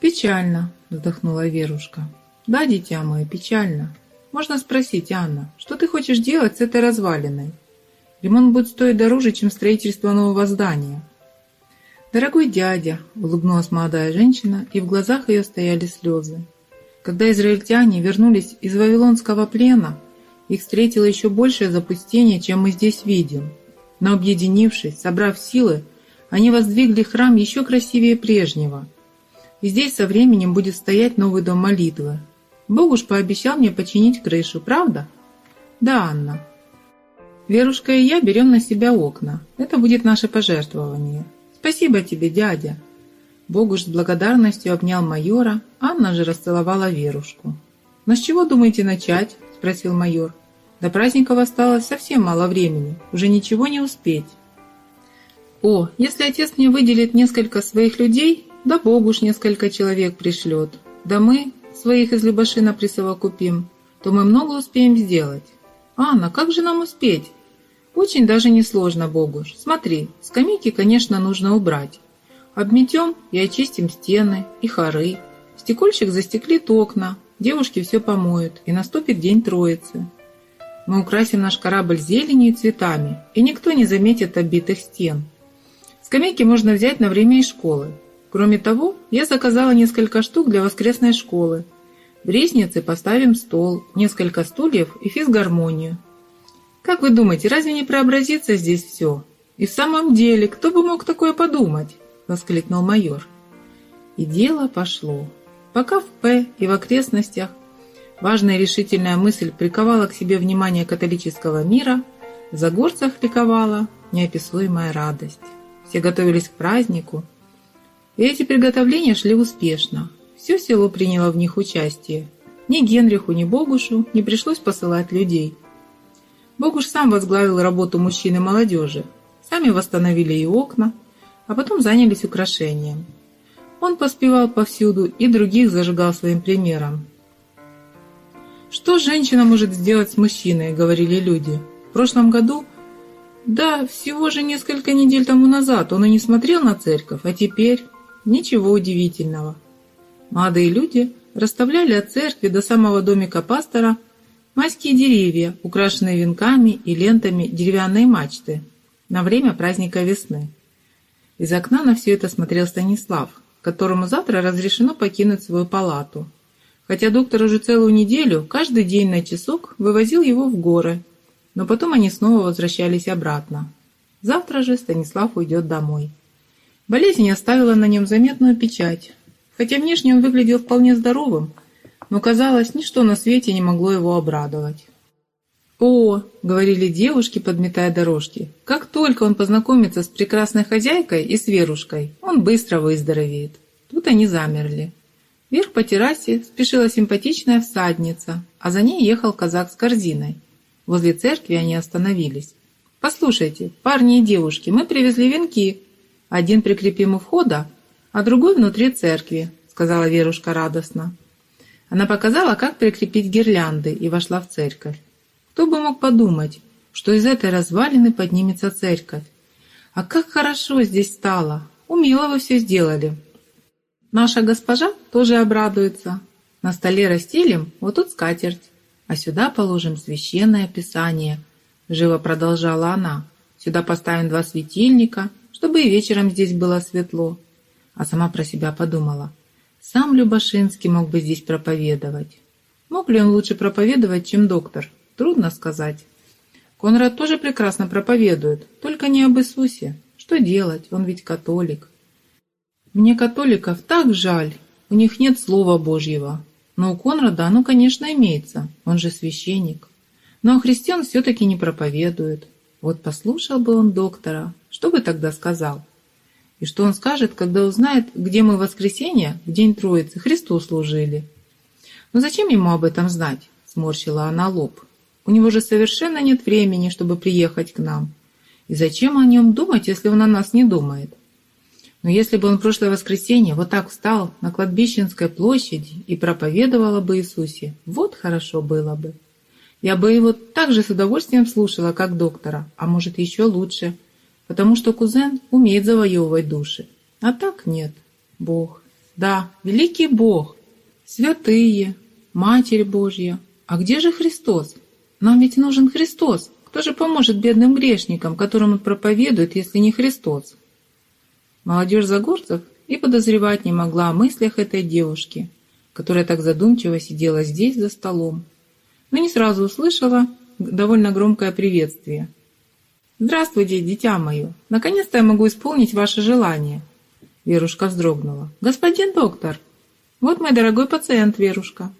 «Печально», — вздохнула Верушка. «Да, дитя мое, печально. Можно спросить, Анна, что ты хочешь делать с этой развалиной? Ремонт будет стоить дороже, чем строительство нового здания». «Дорогой дядя», — улыбнулась молодая женщина, и в глазах ее стояли слезы. Когда израильтяне вернулись из Вавилонского плена, их встретило еще большее запустение, чем мы здесь видим. Но объединившись, собрав силы, они воздвигли храм еще красивее прежнего. И здесь со временем будет стоять новый дом молитвы. Бог уж пообещал мне починить крышу, правда? Да, Анна. Верушка и я берем на себя окна. Это будет наше пожертвование. Спасибо тебе, дядя. Богуш с благодарностью обнял майора, Анна же расцеловала Верушку. «Но с чего думаете начать?» – спросил майор. «До праздников осталось совсем мало времени, уже ничего не успеть». «О, если отец мне выделит несколько своих людей, да Богуш несколько человек пришлет, да мы своих из Любашина присовокупим, то мы много успеем сделать». «Анна, как же нам успеть?» «Очень даже несложно, Богуш. Смотри, скамейки, конечно, нужно убрать. Обметем и очистим стены и хоры. Стекольщик застеклит окна, девушки все помоют, и наступит день Троицы. Мы украсим наш корабль зеленью и цветами, и никто не заметит оббитых стен. Скамейки можно взять на время из школы. Кроме того, я заказала несколько штук для воскресной школы. В резнице поставим стол, несколько стульев и физгармонию. Как вы думаете, разве не преобразится здесь все? И в самом деле, кто бы мог такое подумать? Воскликнул майор. И дело пошло. Пока в П и в окрестностях важная решительная мысль приковала к себе внимание католического мира, за горцах ликовала неописуемая радость. Все готовились к празднику, эти приготовления шли успешно. Все село приняло в них участие. Ни Генриху, ни Богушу не пришлось посылать людей. Богуш сам возглавил работу мужчин и молодежи. Сами восстановили и окна, а потом занялись украшением. Он поспевал повсюду и других зажигал своим примером. «Что женщина может сделать с мужчиной?» – говорили люди. В прошлом году, да, всего же несколько недель тому назад он и не смотрел на церковь, а теперь ничего удивительного. Молодые люди расставляли от церкви до самого домика пастора майские деревья, украшенные венками и лентами деревянной мачты на время праздника весны. Из окна на все это смотрел Станислав, которому завтра разрешено покинуть свою палату. Хотя доктор уже целую неделю, каждый день на часок, вывозил его в горы, но потом они снова возвращались обратно. Завтра же Станислав уйдет домой. Болезнь оставила на нем заметную печать. Хотя внешне он выглядел вполне здоровым, но, казалось, ничто на свете не могло его обрадовать. «О!» — говорили девушки, подметая дорожки. «Как только он познакомится с прекрасной хозяйкой и с Верушкой, он быстро выздоровеет». Тут они замерли. Вверх по террасе спешила симпатичная всадница, а за ней ехал казак с корзиной. Возле церкви они остановились. «Послушайте, парни и девушки, мы привезли венки. Один прикрепим у входа, а другой внутри церкви», — сказала Верушка радостно. Она показала, как прикрепить гирлянды, и вошла в церковь. Кто бы мог подумать, что из этой развалины поднимется церковь. А как хорошо здесь стало! Умело вы все сделали. Наша госпожа тоже обрадуется. На столе расстелим, вот тут скатерть, а сюда положим священное писание, живо продолжала она. Сюда поставим два светильника, чтобы и вечером здесь было светло. А сама про себя подумала. Сам Любашинский мог бы здесь проповедовать. Мог ли он лучше проповедовать, чем доктор? Трудно сказать. Конрад тоже прекрасно проповедует, только не об Иисусе. Что делать? Он ведь католик. Мне католиков так жаль. У них нет Слова Божьего. Но у Конрада оно, конечно, имеется. Он же священник. Но христиан все-таки не проповедует. Вот послушал бы он доктора, что бы тогда сказал? И что он скажет, когда узнает, где мы в воскресенье, в день Троицы, Христу служили? Но зачем ему об этом знать? Сморщила она лоб. У него же совершенно нет времени, чтобы приехать к нам. И зачем о нем думать, если он о нас не думает? Но если бы он прошлое воскресенье вот так встал на кладбищенской площади и проповедовал об Иисусе, вот хорошо было бы. Я бы его так же с удовольствием слушала, как доктора, а может еще лучше, потому что кузен умеет завоевывать души. А так нет. Бог, Да, великий Бог, святые, Матерь Божья. А где же Христос? Нам ведь нужен Христос. Кто же поможет бедным грешникам, которым он проповедует, если не Христос? Молодежь Загорцев и подозревать не могла о мыслях этой девушки, которая так задумчиво сидела здесь за столом, но не сразу услышала довольно громкое приветствие. «Здравствуйте, дитя мое! Наконец-то я могу исполнить ваше желание!» Верушка вздрогнула. «Господин доктор! Вот мой дорогой пациент, Верушка!»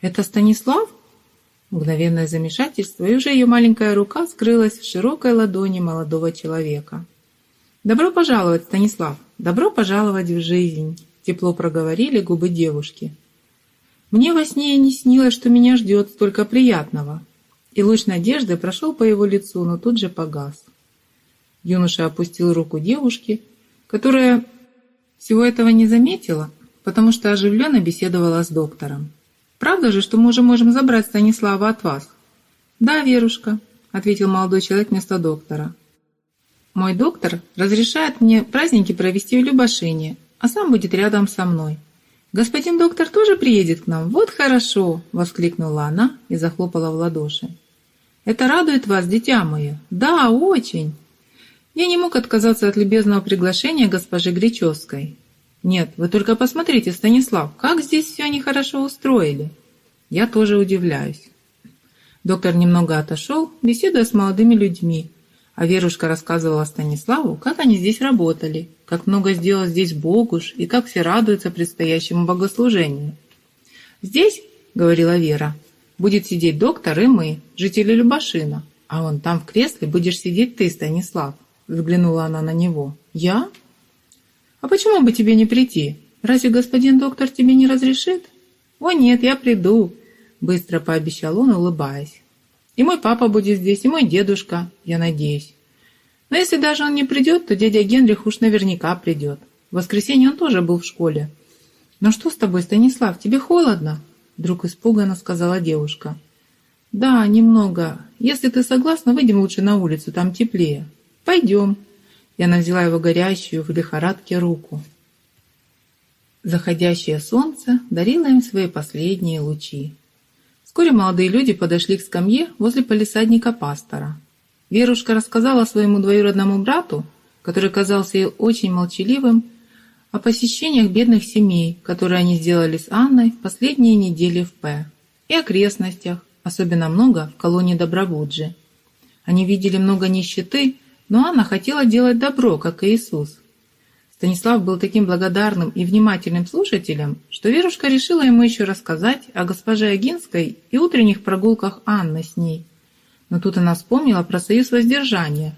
«Это Станислав?» Мгновенное замешательство, и уже ее маленькая рука скрылась в широкой ладони молодого человека. «Добро пожаловать, Станислав! Добро пожаловать в жизнь!» Тепло проговорили губы девушки. «Мне во сне не снилось, что меня ждет столько приятного!» И луч надежды прошел по его лицу, но тут же погас. Юноша опустил руку девушки, которая всего этого не заметила, потому что оживленно беседовала с доктором. «Правда же, что мы уже можем забрать Станислава от вас?» «Да, Верушка», — ответил молодой человек вместо доктора. Мой доктор разрешает мне праздники провести в Любашине, а сам будет рядом со мной. Господин доктор тоже приедет к нам? Вот хорошо!» — воскликнула она и захлопала в ладоши. «Это радует вас, дитя мое?» «Да, очень!» Я не мог отказаться от любезного приглашения госпожи Гречевской. «Нет, вы только посмотрите, Станислав, как здесь все они хорошо устроили!» Я тоже удивляюсь. Доктор немного отошел, беседуя с молодыми людьми, а Верушка рассказывала Станиславу, как они здесь работали, как много сделал здесь Богуш и как все радуются предстоящему богослужению. «Здесь, — говорила Вера, — будет сидеть доктор и мы, жители Любашина, а вон там в кресле будешь сидеть ты, Станислав», — взглянула она на него. «Я? А почему бы тебе не прийти? Разве господин доктор тебе не разрешит?» «О нет, я приду», — быстро пообещал он, улыбаясь. И мой папа будет здесь, и мой дедушка, я надеюсь. Но если даже он не придет, то дядя Генрих уж наверняка придет. В воскресенье он тоже был в школе. «Ну что с тобой, Станислав, тебе холодно?» Вдруг испуганно сказала девушка. «Да, немного. Если ты согласна, выйдем лучше на улицу, там теплее». «Пойдем». И она взяла его горящую в лихорадке руку. Заходящее солнце дарило им свои последние лучи. Вскоре молодые люди подошли к скамье возле полисадника пастора. Верушка рассказала своему двоюродному брату, который казался ей очень молчаливым, о посещениях бедных семей, которые они сделали с Анной в последние недели в П, и окрестностях, особенно много в колонии Добровуджи. Они видели много нищеты, но Анна хотела делать добро, как Иисус. Станислав был таким благодарным и внимательным слушателем, что Верушка решила ему еще рассказать о госпоже Агинской и утренних прогулках Анны с ней. Но тут она вспомнила про союз воздержания,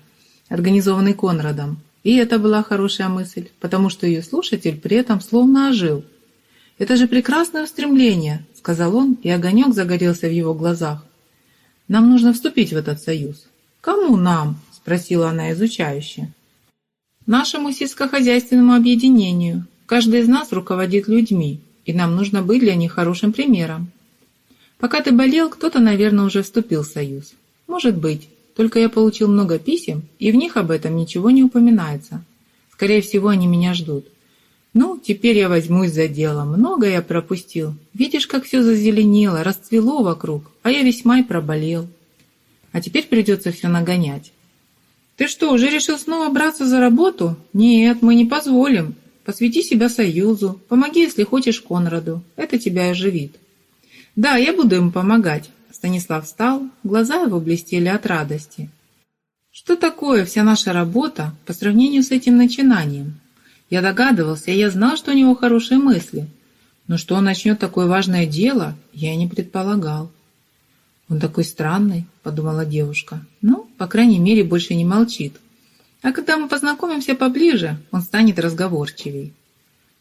организованный Конрадом. И это была хорошая мысль, потому что ее слушатель при этом словно ожил. «Это же прекрасное устремление», — сказал он, и огонек загорелся в его глазах. «Нам нужно вступить в этот союз». «Кому нам?» — спросила она изучающе нашему сельскохозяйственному объединению. Каждый из нас руководит людьми, и нам нужно быть для них хорошим примером. Пока ты болел, кто-то, наверное, уже вступил в союз. Может быть, только я получил много писем, и в них об этом ничего не упоминается. Скорее всего, они меня ждут. Ну, теперь я возьмусь за дело. Много я пропустил. Видишь, как все зазеленело, расцвело вокруг, а я весьма и проболел. А теперь придется все нагонять. Ты что, уже решил снова браться за работу? Нет, мы не позволим. Посвяти себя Союзу. Помоги, если хочешь, Конраду. Это тебя оживит. Да, я буду ему помогать. Станислав встал, глаза его блестели от радости. Что такое вся наша работа по сравнению с этим начинанием? Я догадывался, я знал, что у него хорошие мысли. Но что он начнет такое важное дело, я не предполагал. «Он такой странный», — подумала девушка. «Ну, по крайней мере, больше не молчит. А когда мы познакомимся поближе, он станет разговорчивей».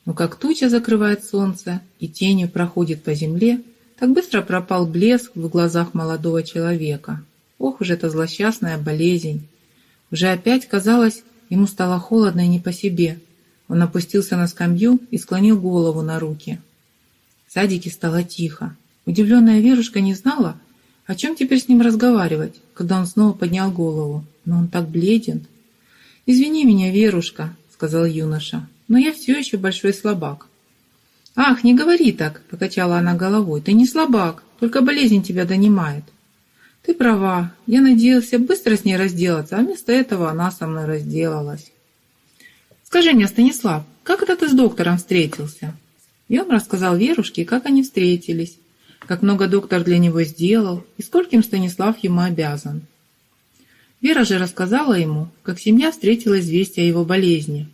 Но как туча закрывает солнце и тенью проходит по земле, так быстро пропал блеск в глазах молодого человека. Ох уж эта злосчастная болезнь! Уже опять, казалось, ему стало холодно и не по себе. Он опустился на скамью и склонил голову на руки. В садике стало тихо. Удивленная Верушка не знала, о чем теперь с ним разговаривать, когда он снова поднял голову? Но он так бледен. «Извини меня, Верушка», — сказал юноша, — «но я все еще большой слабак». «Ах, не говори так!» – покачала она головой. «Ты не слабак, только болезнь тебя донимает». «Ты права. Я надеялся быстро с ней разделаться, а вместо этого она со мной разделалась». «Скажи мне, Станислав, как это ты с доктором встретился?» И он рассказал Верушке, как они встретились, как много доктор для него сделал и скольким Станислав ему обязан. Вера же рассказала ему, как семья встретила известие о его болезни.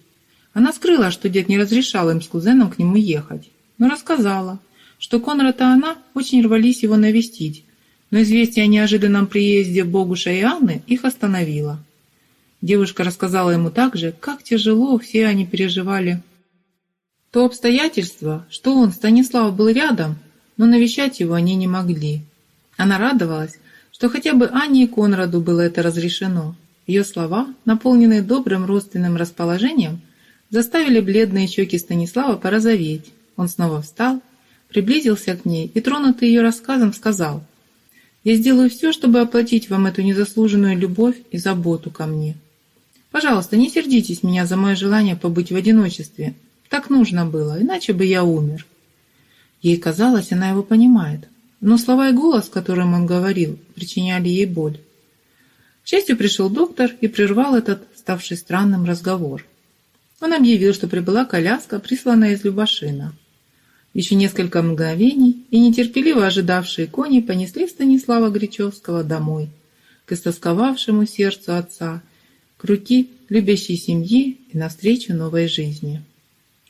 Она скрыла, что дед не разрешал им с кузеном к нему ехать, но рассказала, что Конрад и она очень рвались его навестить, но известие о неожиданном приезде Богуша и Анны их остановило. Девушка рассказала ему также, как тяжело все они переживали. То обстоятельство, что он, Станислав, был рядом, но навещать его они не могли. Она радовалась, что хотя бы Анне и Конраду было это разрешено. Ее слова, наполненные добрым родственным расположением, заставили бледные щеки Станислава порозоветь. Он снова встал, приблизился к ней и, тронутый ее рассказом, сказал, «Я сделаю все, чтобы оплатить вам эту незаслуженную любовь и заботу ко мне. Пожалуйста, не сердитесь меня за мое желание побыть в одиночестве. Так нужно было, иначе бы я умер». Ей казалось, она его понимает, но слова и голос, которым он говорил, причиняли ей боль. К счастью, пришел доктор и прервал этот, ставший странным, разговор. Он объявил, что прибыла коляска, присланная из Любашина. Еще несколько мгновений, и нетерпеливо ожидавшие кони понесли Станислава Гречевского домой, к истосковавшему сердцу отца, к руки любящей семьи и навстречу новой жизни.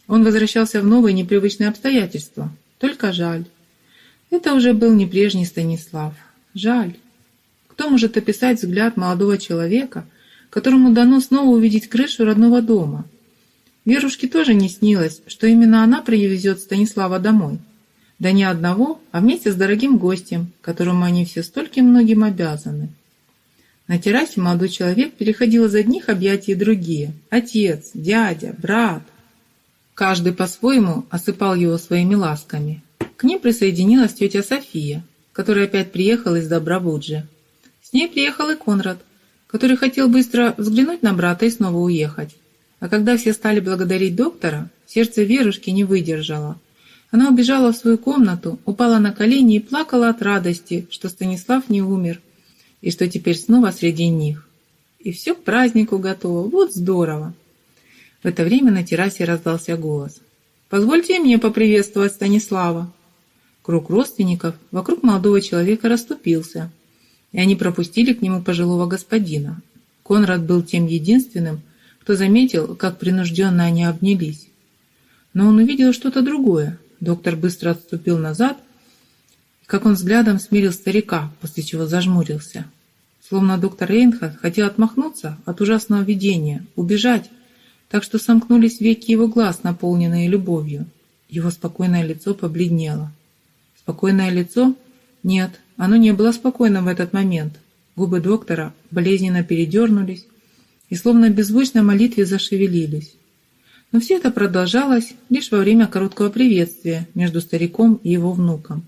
Он возвращался в новые непривычные обстоятельства, только жаль. Это уже был не прежний Станислав. Жаль. Кто может описать взгляд молодого человека, которому дано снова увидеть крышу родного дома? Верушке тоже не снилось, что именно она привезет Станислава домой. Да не одного, а вместе с дорогим гостем, которому они все стольким многим обязаны. На террасе молодой человек переходил из одних объятий в другие. Отец, дядя, брат. Каждый по-своему осыпал его своими ласками. К ним присоединилась тетя София, которая опять приехала из Добровуджи. С ней приехал и Конрад, который хотел быстро взглянуть на брата и снова уехать. А когда все стали благодарить доктора, сердце Верушки не выдержало. Она убежала в свою комнату, упала на колени и плакала от радости, что Станислав не умер, и что теперь снова среди них. И все к празднику готово, вот здорово. В это время на террасе раздался голос. «Позвольте мне поприветствовать Станислава». Круг родственников вокруг молодого человека расступился, и они пропустили к нему пожилого господина. Конрад был тем единственным, кто заметил, как принужденно они обнялись. Но он увидел что-то другое. Доктор быстро отступил назад, как он взглядом смирил старика, после чего зажмурился. Словно доктор Рейнхард хотел отмахнуться от ужасного видения, убежать, так что сомкнулись веки его глаз, наполненные любовью. Его спокойное лицо побледнело. Спокойное лицо? Нет, оно не было спокойным в этот момент. Губы доктора болезненно передернулись и словно в беззвучной молитве зашевелились. Но все это продолжалось лишь во время короткого приветствия между стариком и его внуком.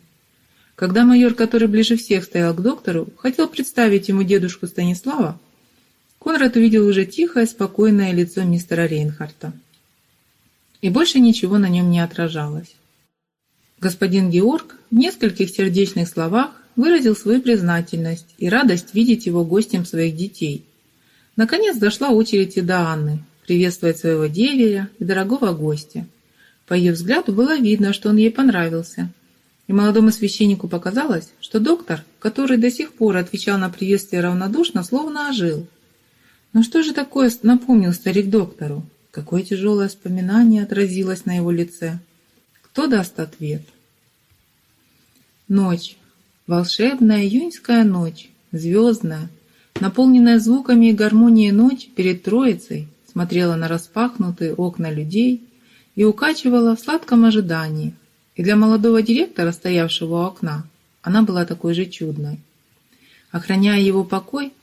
Когда майор, который ближе всех стоял к доктору, хотел представить ему дедушку Станислава, Конрад увидел уже тихое, спокойное лицо мистера Рейнхарта. И больше ничего на нем не отражалось. Господин Георг в нескольких сердечных словах выразил свою признательность и радость видеть его гостем своих детей. Наконец дошла очередь и до Анны приветствовать своего деверя и дорогого гостя. По ее взгляду было видно, что он ей понравился. И молодому священнику показалось, что доктор, который до сих пор отвечал на приветствие равнодушно, словно ожил. Но что же такое напомнил старик доктору? Какое тяжелое воспоминание отразилось на его лице. Кто даст ответ? Ночь. Волшебная июньская ночь, звездная, наполненная звуками и гармонией ночь перед Троицей, смотрела на распахнутые окна людей и укачивала в сладком ожидании. И для молодого директора, стоявшего у окна, она была такой же чудной. Охраняя его покой,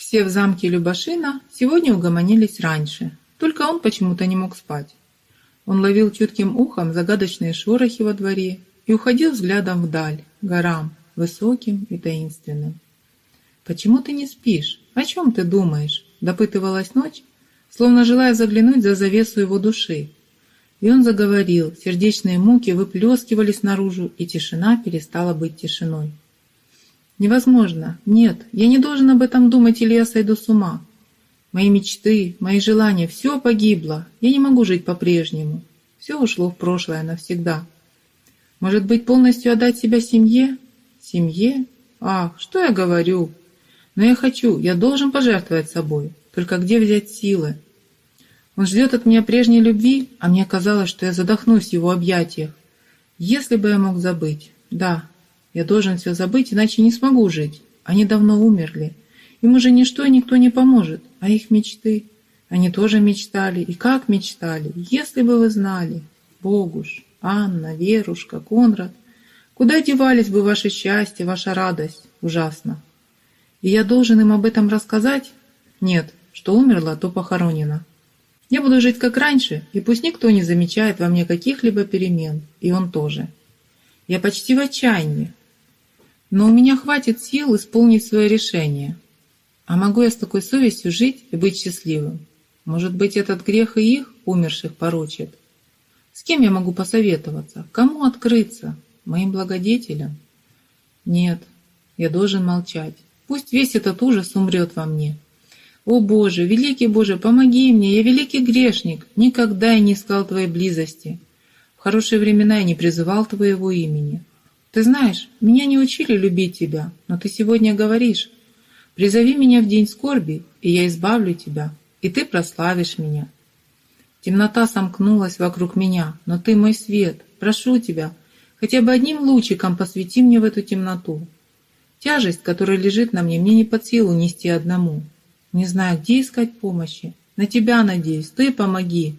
все в замке Любашина сегодня угомонились раньше, только он почему-то не мог спать. Он ловил чутким ухом загадочные шорохи во дворе и уходил взглядом вдаль, горам, высоким и таинственным. «Почему ты не спишь? О чем ты думаешь?» – допытывалась ночь, словно желая заглянуть за завесу его души. И он заговорил, сердечные муки выплескивались наружу, и тишина перестала быть тишиной. «Невозможно. Нет, я не должен об этом думать, или я сойду с ума. Мои мечты, мои желания, все погибло. Я не могу жить по-прежнему. Все ушло в прошлое навсегда. Может быть, полностью отдать себя семье? Семье? Ах, что я говорю? Но я хочу, я должен пожертвовать собой. Только где взять силы? Он ждет от меня прежней любви, а мне казалось, что я задохнусь в его объятиях. Если бы я мог забыть. Да, я должен все забыть, иначе не смогу жить. Они давно умерли. Им уже ничто и никто не поможет. А их мечты? Они тоже мечтали. И как мечтали? Если бы вы знали. Богуш, Анна, Верушка, Конрад. Куда девались бы ваше счастье, ваша радость? Ужасно. И я должен им об этом рассказать? Нет, что умерла, то похоронена. Я буду жить как раньше, и пусть никто не замечает во мне каких-либо перемен, и он тоже. Я почти в отчаянии, но у меня хватит сил исполнить свое решение. А могу я с такой совестью жить и быть счастливым? Может быть, этот грех и их, умерших, порочит? С кем я могу посоветоваться? Кому открыться? Моим благодетелям? Нет, я должен молчать. Пусть весь этот ужас умрет во мне. О Боже, великий Боже, помоги мне, я великий грешник, никогда я не искал Твоей близости. В хорошие времена я не призывал Твоего имени. Ты знаешь, меня не учили любить Тебя, но Ты сегодня говоришь, призови меня в день скорби, и я избавлю Тебя, и Ты прославишь меня. Темнота сомкнулась вокруг меня, но Ты мой свет, прошу Тебя, хотя бы одним лучиком посвети мне в эту темноту. Тяжесть, которая лежит на мне, мне не под силу нести одному. Не знаю, где искать помощи. На тебя надеюсь, ты помоги.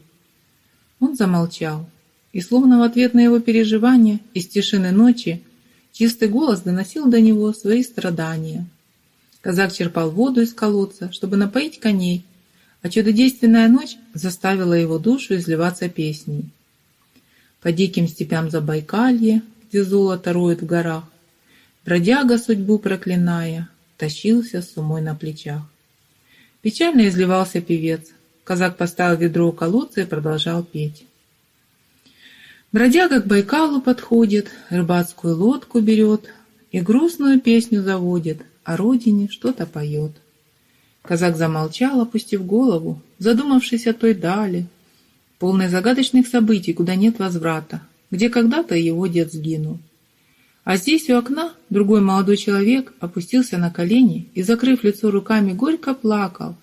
Он замолчал, и словно в ответ на его переживания из тишины ночи чистый голос доносил до него свои страдания. Казак черпал воду из колодца, чтобы напоить коней, а чудодейственная ночь заставила его душу изливаться песней. По диким степям Забайкалья, где золото роет в горах, бродяга судьбу проклиная, тащился с умой на плечах. Печально изливался певец. Казак поставил ведро у колодца и продолжал петь. Бродяга к Байкалу подходит, рыбацкую лодку берет и грустную песню заводит, о родине что-то поет. Казак замолчал, опустив голову, задумавшись о той дали, полной загадочных событий, куда нет возврата, где когда-то его дед сгинул. А здесь у окна другой молодой человек опустился на колени и, закрыв лицо руками, горько плакал.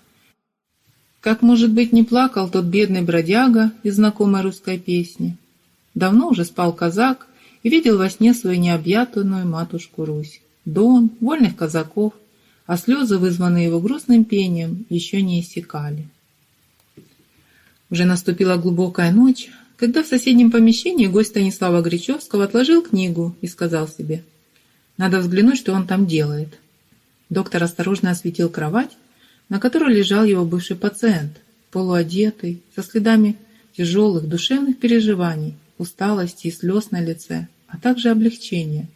Как, может быть, не плакал тот бедный бродяга из знакомой русской песни. Давно уже спал казак и видел во сне свою необъятную матушку Русь, дон, вольных казаков, а слезы, вызванные его грустным пением, еще не иссякали. Уже наступила глубокая ночь, когда в соседнем помещении гость Станислава Гречевского отложил книгу и сказал себе, «Надо взглянуть, что он там делает». Доктор осторожно осветил кровать, на которой лежал его бывший пациент, полуодетый, со следами тяжелых душевных переживаний, усталости и слез на лице, а также облегчения.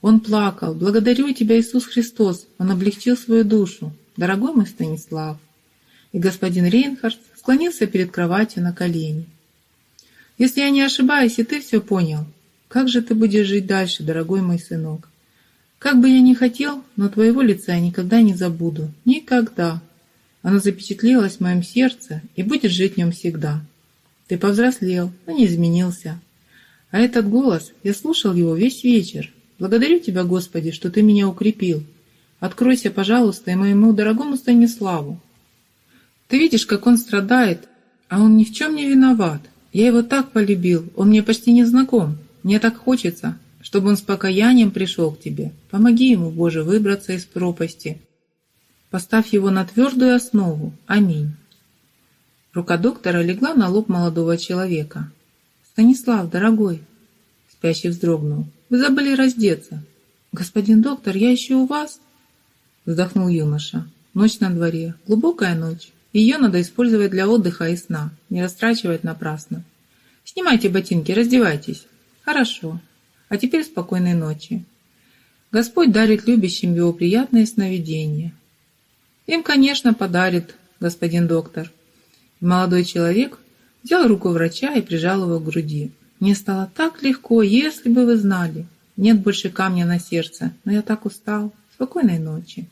Он плакал. «Благодарю тебя, Иисус Христос!» Он облегчил свою душу. «Дорогой мой Станислав!» И господин Рейнхард склонился перед кроватью на колени. Если я не ошибаюсь, и ты все понял, как же ты будешь жить дальше, дорогой мой сынок? Как бы я ни хотел, но твоего лица я никогда не забуду. Никогда. Оно запечатлелось в моем сердце и будет жить в нем всегда. Ты повзрослел, но не изменился. А этот голос, я слушал его весь вечер. Благодарю тебя, Господи, что ты меня укрепил. Откройся, пожалуйста, и моему дорогому Станиславу. Ты видишь, как он страдает, а он ни в чем не виноват. Я его так полюбил, он мне почти не знаком. Мне так хочется, чтобы он с покаянием пришел к тебе. Помоги ему, Боже, выбраться из пропасти. Поставь его на твердую основу. Аминь. Рука доктора легла на лоб молодого человека. «Станислав, дорогой!» Спящий вздрогнул. «Вы забыли раздеться!» «Господин доктор, я еще у вас?» Вздохнул юноша. Ночь на дворе. Глубокая ночь. Ее надо использовать для отдыха и сна, не растрачивать напрасно. Снимайте ботинки, раздевайтесь. Хорошо. А теперь спокойной ночи. Господь дарит любящим его приятные сновидения. Им, конечно, подарит, господин доктор. Молодой человек Взял руку врача и прижал его к груди. Мне стало так легко, если бы вы знали. Нет больше камня на сердце, но я так устал. Спокойной ночи.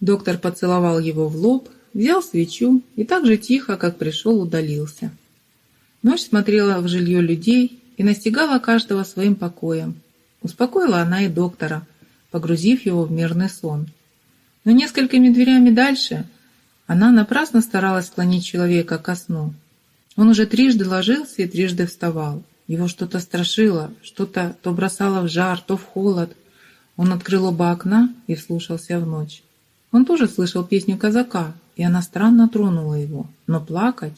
Доктор поцеловал его в лоб, взял свечу и так же тихо, как пришел, удалился. Ночь смотрела в жилье людей и настигала каждого своим покоем. Успокоила она и доктора, погрузив его в мирный сон. Но несколькими дверями дальше она напрасно старалась склонить человека ко сну. Он уже трижды ложился и трижды вставал. Его что-то страшило, что-то то бросало в жар, то в холод. Он открыл оба окна и вслушался в ночь. Он тоже слышал песню казака, и она странно тронула его. Но плакать...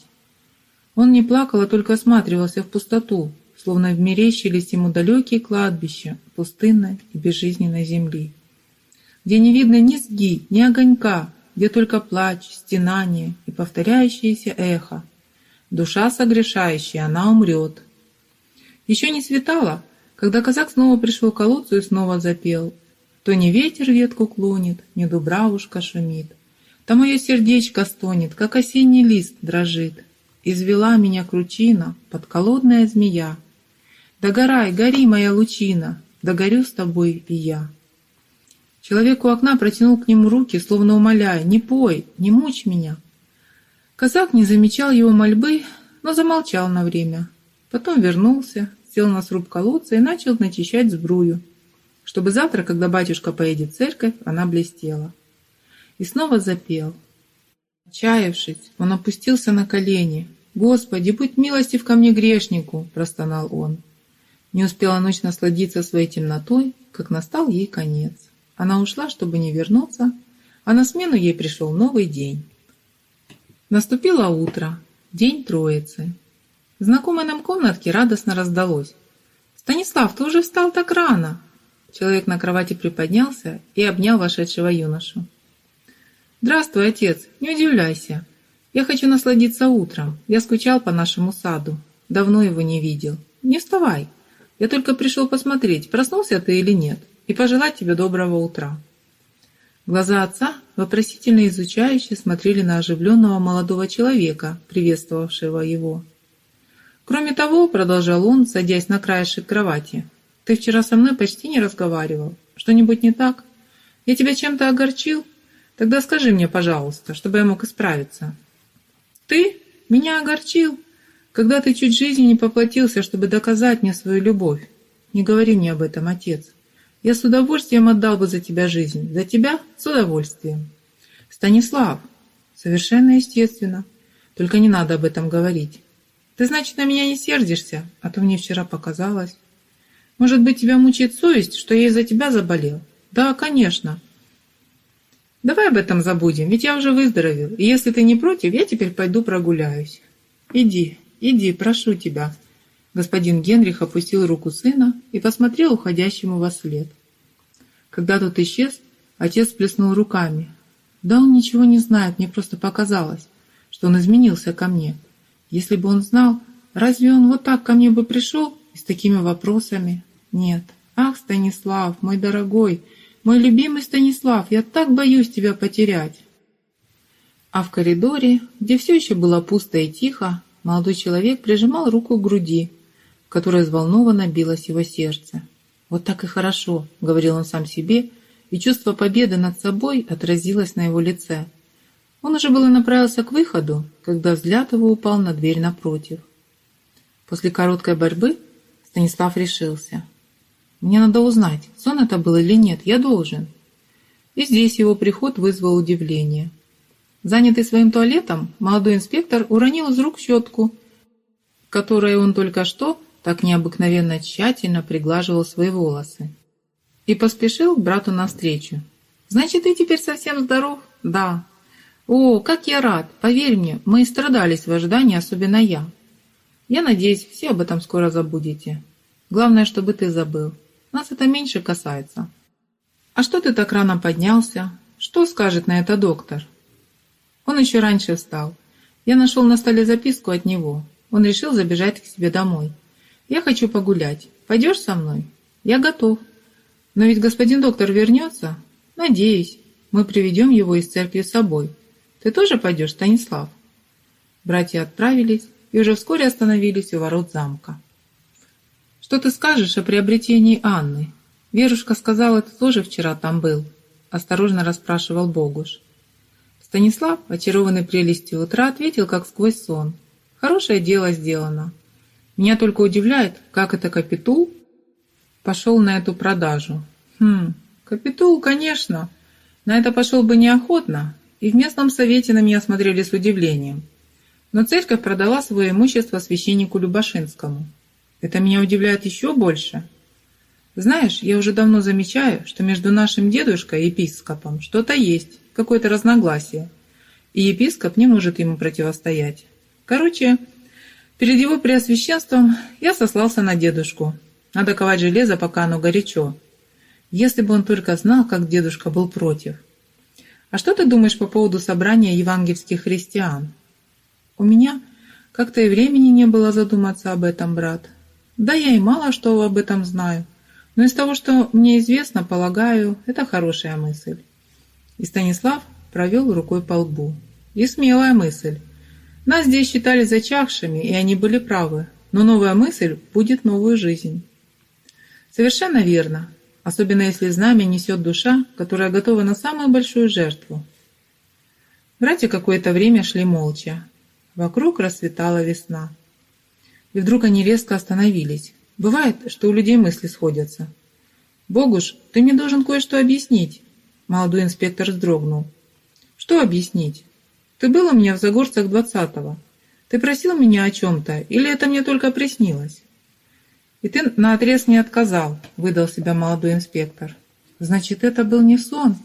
Он не плакал, а только осматривался в пустоту, словно вмерещились ему далекие кладбища пустынной и безжизненной земли, где не видно ни сги, ни огонька, где только плач, стенание и повторяющееся эхо. Душа согрешающая, она умрет, еще не светало, когда казак снова пришел к колодцу и снова запел. То не ветер ветку клонит, не дубравушка шумит. То мое сердечко стонет, как осенний лист дрожит. Извела меня кручина, подколодная змея. Догорай, гори, моя лучина, догорю с тобой и я. Человек у окна протянул к нему руки, словно умоляя, «Не пой, не мучь меня». Казак не замечал его мольбы, но замолчал на время. Потом вернулся, сел на сруб колодца и начал начищать сбрую, чтобы завтра, когда батюшка поедет в церковь, она блестела. И снова запел. Отчаявшись, он опустился на колени. «Господи, будь милостив ко мне грешнику!» – простонал он. Не успела ночь насладиться своей темнотой, как настал ей конец. Она ушла, чтобы не вернуться, а на смену ей пришел новый день. Наступило утро, день Троицы. В знакомой нам комнатке радостно раздалось. «Станислав, ты уже встал так рано!» Человек на кровати приподнялся и обнял вошедшего юношу. «Здравствуй, отец, не удивляйся. Я хочу насладиться утром. Я скучал по нашему саду. Давно его не видел. Не вставай. Я только пришел посмотреть, проснулся ты или нет, и пожелать тебе доброго утра». Глаза отца, вопросительно изучающие, смотрели на оживленного молодого человека, приветствовавшего его. Кроме того, продолжал он, садясь на краешек кровати, ты вчера со мной почти не разговаривал. Что-нибудь не так? Я тебя чем-то огорчил? Тогда скажи мне, пожалуйста, чтобы я мог исправиться. Ты меня огорчил, когда ты чуть жизни не поплатился, чтобы доказать мне свою любовь. Не говори мне об этом, отец. Я с удовольствием отдал бы за тебя жизнь. За тебя с удовольствием. Станислав, совершенно естественно. Только не надо об этом говорить. Ты, значит, на меня не сердишься, а то мне вчера показалось. Может быть, тебя мучает совесть, что я из-за тебя заболел? Да, конечно. Давай об этом забудем, ведь я уже выздоровел, и если ты не против, я теперь пойду прогуляюсь. Иди, иди, прошу тебя. Господин Генрих опустил руку сына и посмотрел уходящему во след. Когда тот исчез, отец плеснул руками. Да он ничего не знает, мне просто показалось, что он изменился ко мне. Если бы он знал, разве он вот так ко мне бы пришел и с такими вопросами? Нет. Ах, Станислав, мой дорогой, мой любимый Станислав, я так боюсь тебя потерять. А в коридоре, где все еще было пусто и тихо, молодой человек прижимал руку к груди, которой взволнованно билось его сердце. «Вот так и хорошо», — говорил он сам себе, и чувство победы над собой отразилось на его лице — он уже было направился к выходу, когда взгляд его упал на дверь напротив. После короткой борьбы Станислав решился. «Мне надо узнать, сон это был или нет, я должен». И здесь его приход вызвал удивление. Занятый своим туалетом, молодой инспектор уронил из рук щетку, которой он только что так необыкновенно тщательно приглаживал свои волосы, и поспешил к брату навстречу. «Значит, ты теперь совсем здоров?» «Да, «О, как я рад! Поверь мне, мы и страдались в ожидании, особенно я. Я надеюсь, все об этом скоро забудете. Главное, чтобы ты забыл. Нас это меньше касается. А что ты так рано поднялся? Что скажет на это доктор?» Он еще раньше встал. Я нашел на столе записку от него. Он решил забежать к себе домой. «Я хочу погулять. Пойдешь со мной?» «Я готов. Но ведь господин доктор вернется?» «Надеюсь. Мы приведем его из церкви с собой. Ты тоже пойдешь, Станислав?» Братья отправились, и уже вскоре остановились у ворот замка. «Что ты скажешь о приобретении Анны? Верушка сказала, ты тоже вчера там был», — осторожно расспрашивал Богуш. Станислав, очарованный прелестью утра, ответил, как сквозь сон. «Хорошее дело сделано. Меня только удивляет, как это Капитул пошел на эту продажу». «Хм, Капитул, конечно. На это пошел бы неохотно, и в местном совете на меня смотрели с удивлением. Но церковь продала свое имущество священнику Любашинскому. Это меня удивляет еще больше. Знаешь, я уже давно замечаю, что между нашим дедушкой и епископом что-то есть, какое-то разногласие, и епископ не может ему противостоять. Короче, перед его преосвященством я сослался на дедушку. Надо ковать железо, пока оно горячо. Если бы он только знал, как дедушка был против. А что ты думаешь по поводу собрания евангельских христиан? У меня как-то и времени не было задуматься об этом, брат. Да я и мало что об этом знаю. Но из того, что мне известно, полагаю, это хорошая мысль. И Станислав провел рукой по лбу. И смелая мысль. Нас здесь считали зачахшими, и они были правы. Но новая мысль будет новую жизнь. Совершенно верно. Особенно если знамя несет душа, которая готова на самую большую жертву. Братья какое-то время шли молча. Вокруг расцветала весна. И вдруг они резко остановились. Бывает, что у людей мысли сходятся. «Богуш, ты мне должен кое-что объяснить», Молодой инспектор вздрогнул. «Что объяснить? Ты был у меня в Загорцах двадцатого. Ты просил меня о чем-то, или это мне только приснилось?» «И ты наотрез не отказал», — выдал себя молодой инспектор. «Значит, это был не сон?»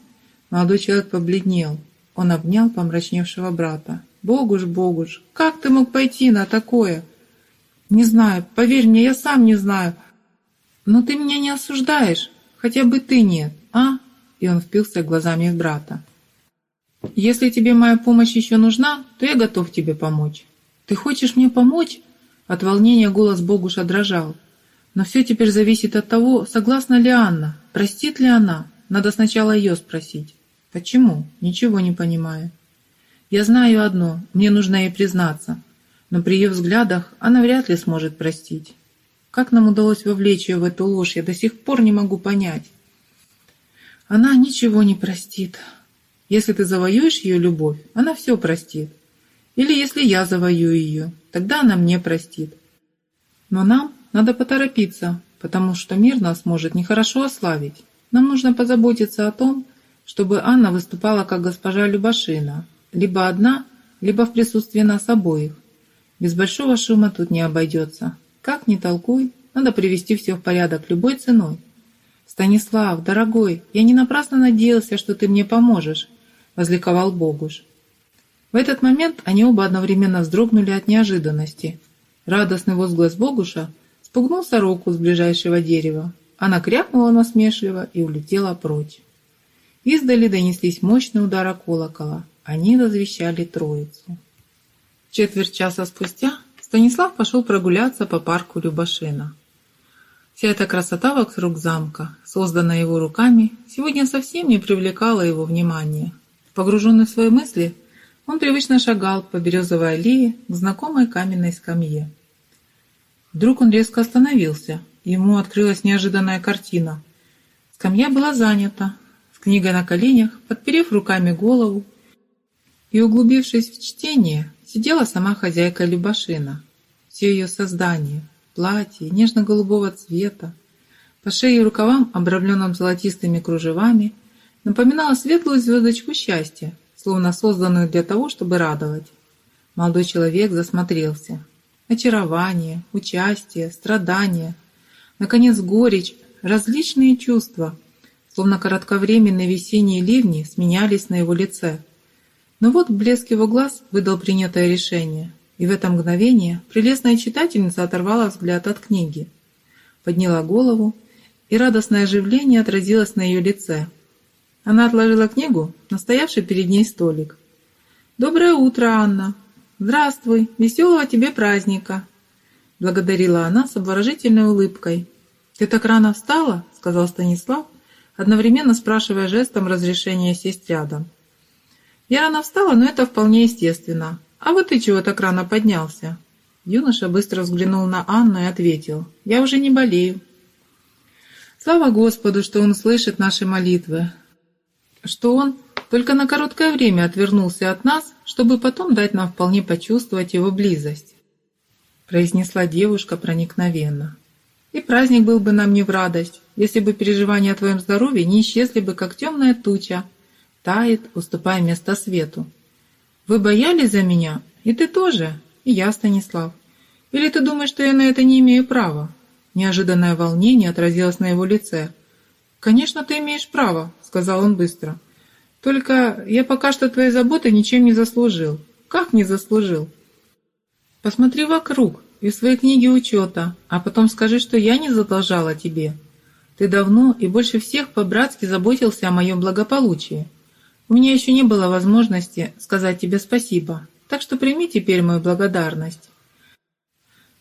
Молодой человек побледнел. Он обнял помрачневшего брата. «Богуш, Богуш, как ты мог пойти на такое?» «Не знаю, поверь мне, я сам не знаю. Но ты меня не осуждаешь, хотя бы ты нет, а?» и он впился глазами в брата. «Если тебе моя помощь еще нужна, то я готов тебе помочь». «Ты хочешь мне помочь?» От волнения голос Богуша дрожал. «Но все теперь зависит от того, согласна ли Анна, простит ли она. Надо сначала ее спросить». «Почему? Ничего не понимаю». «Я знаю одно, мне нужно ей признаться, но при ее взглядах она вряд ли сможет простить. Как нам удалось вовлечь ее в эту ложь, я до сих пор не могу понять». Она ничего не простит. Если ты завоюешь ее любовь, она все простит. Или если я завоюю ее, тогда она мне простит. Но нам надо поторопиться, потому что мир нас может нехорошо ославить. Нам нужно позаботиться о том, чтобы Анна выступала как госпожа Любашина, либо одна, либо в присутствии нас обоих. Без большого шума тут не обойдется. Как ни толкуй, надо привести все в порядок любой ценой. «Станислав, дорогой, я не напрасно надеялся, что ты мне поможешь», — возликовал Богуш. В этот момент они оба одновременно вздрогнули от неожиданности. Радостный возглас Богуша спугнул сороку с ближайшего дерева. Она крякнула насмешливо и улетела прочь. Издали донеслись мощные удары колокола. Они возвещали троицу. Четверть часа спустя Станислав пошел прогуляться по парку Любашина. Вся эта красота вокруг замка, созданная его руками, сегодня совсем не привлекала его внимания. Погруженный в свои мысли, он привычно шагал по березовой аллее к знакомой каменной скамье. Вдруг он резко остановился, ему открылась неожиданная картина. Скамья была занята, с книгой на коленях, подперев руками голову, и, углубившись в чтение, сидела сама хозяйка Любашина. Все ее создание – платье нежно-голубого цвета, по шее и рукавам, обрамленным золотистыми кружевами, напоминала светлую звездочку счастья, словно созданную для того, чтобы радовать. Молодой человек засмотрелся. Очарование, участие, страдания, наконец горечь, различные чувства, словно коротковременные весенние ливни, сменялись на его лице. Но вот блеск его глаз выдал принятое решение. И в это мгновение прелестная читательница оторвала взгляд от книги, подняла голову, и радостное оживление отразилось на ее лице. Она отложила книгу на стоявший перед ней столик. «Доброе утро, Анна! Здравствуй! Веселого тебе праздника!» Благодарила она с обворожительной улыбкой. «Ты так рано встала?» — сказал Станислав, одновременно спрашивая жестом разрешения сесть рядом. «Я рано встала, но это вполне естественно. А вот ты чего так рано поднялся?» Юноша быстро взглянул на Анну и ответил, «Я уже не болею». Слава Господу, что Он слышит наши молитвы, что Он только на короткое время отвернулся от нас, чтобы потом дать нам вполне почувствовать Его близость, произнесла девушка проникновенно. И праздник был бы нам не в радость, если бы переживания о твоем здоровье не исчезли бы, как темная туча, тает, уступая место свету. Вы боялись за меня? И ты тоже? И я, Станислав. Или ты думаешь, что я на это не имею права?» Неожиданное волнение отразилось на его лице. «Конечно, ты имеешь право», — сказал он быстро. «Только я пока что твоей заботы ничем не заслужил». «Как не заслужил?» «Посмотри вокруг и в своей книге учета, а потом скажи, что я не задолжала тебе. Ты давно и больше всех по-братски заботился о моем благополучии. У меня еще не было возможности сказать тебе спасибо, так что прими теперь мою благодарность.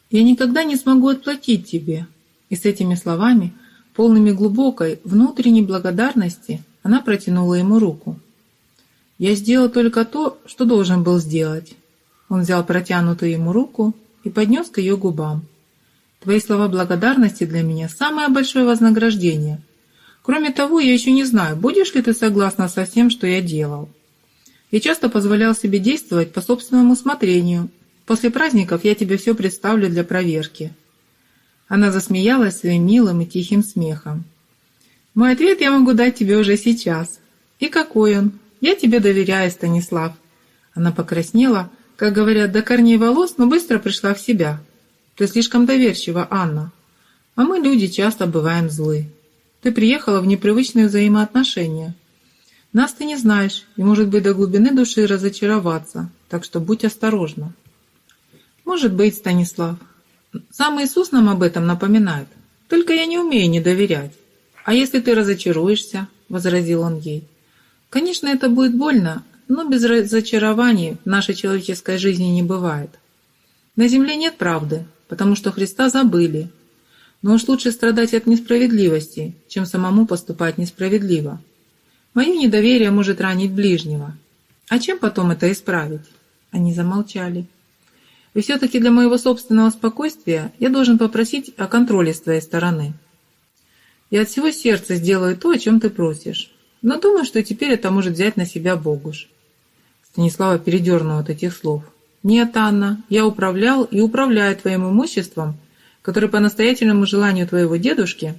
Я никогда не смогу отплатить тебе». И с этими словами, полными глубокой внутренней благодарности, она протянула ему руку. «Я сделал только то, что должен был сделать». Он взял протянутую ему руку и поднес к ее губам. «Твои слова благодарности для меня – самое большое вознаграждение. Кроме того, я еще не знаю, будешь ли ты согласна со всем, что я делал. Я часто позволял себе действовать по собственному усмотрению. После праздников я тебе все представлю для проверки». Она засмеялась своим милым и тихим смехом. «Мой ответ я могу дать тебе уже сейчас. И какой он? Я тебе доверяю, Станислав». Она покраснела, как говорят, до корней волос, но быстро пришла в себя. «Ты слишком доверчива, Анна. А мы, люди, часто бываем злы. Ты приехала в непривычные взаимоотношения. Нас ты не знаешь, и, может быть, до глубины души разочароваться, так что будь осторожна. Может быть, Станислав. Сам Иисус нам об этом напоминает. Только я не умею не доверять. А если ты разочаруешься, возразил он ей. Конечно, это будет больно, но без разочарований в нашей человеческой жизни не бывает. На земле нет правды, потому что Христа забыли. Но уж лучше страдать от несправедливости, чем самому поступать несправедливо. Мое недоверие может ранить ближнего. А чем потом это исправить? Они замолчали. И все-таки для моего собственного спокойствия я должен попросить о контроле с твоей стороны. Я от всего сердца сделаю то, о чем ты просишь. Но думаю, что теперь это может взять на себя Богуш. Станислава передернула от этих слов. «Нет, Анна, я управлял и управляю твоим имуществом, которое по настоятельному желанию твоего дедушки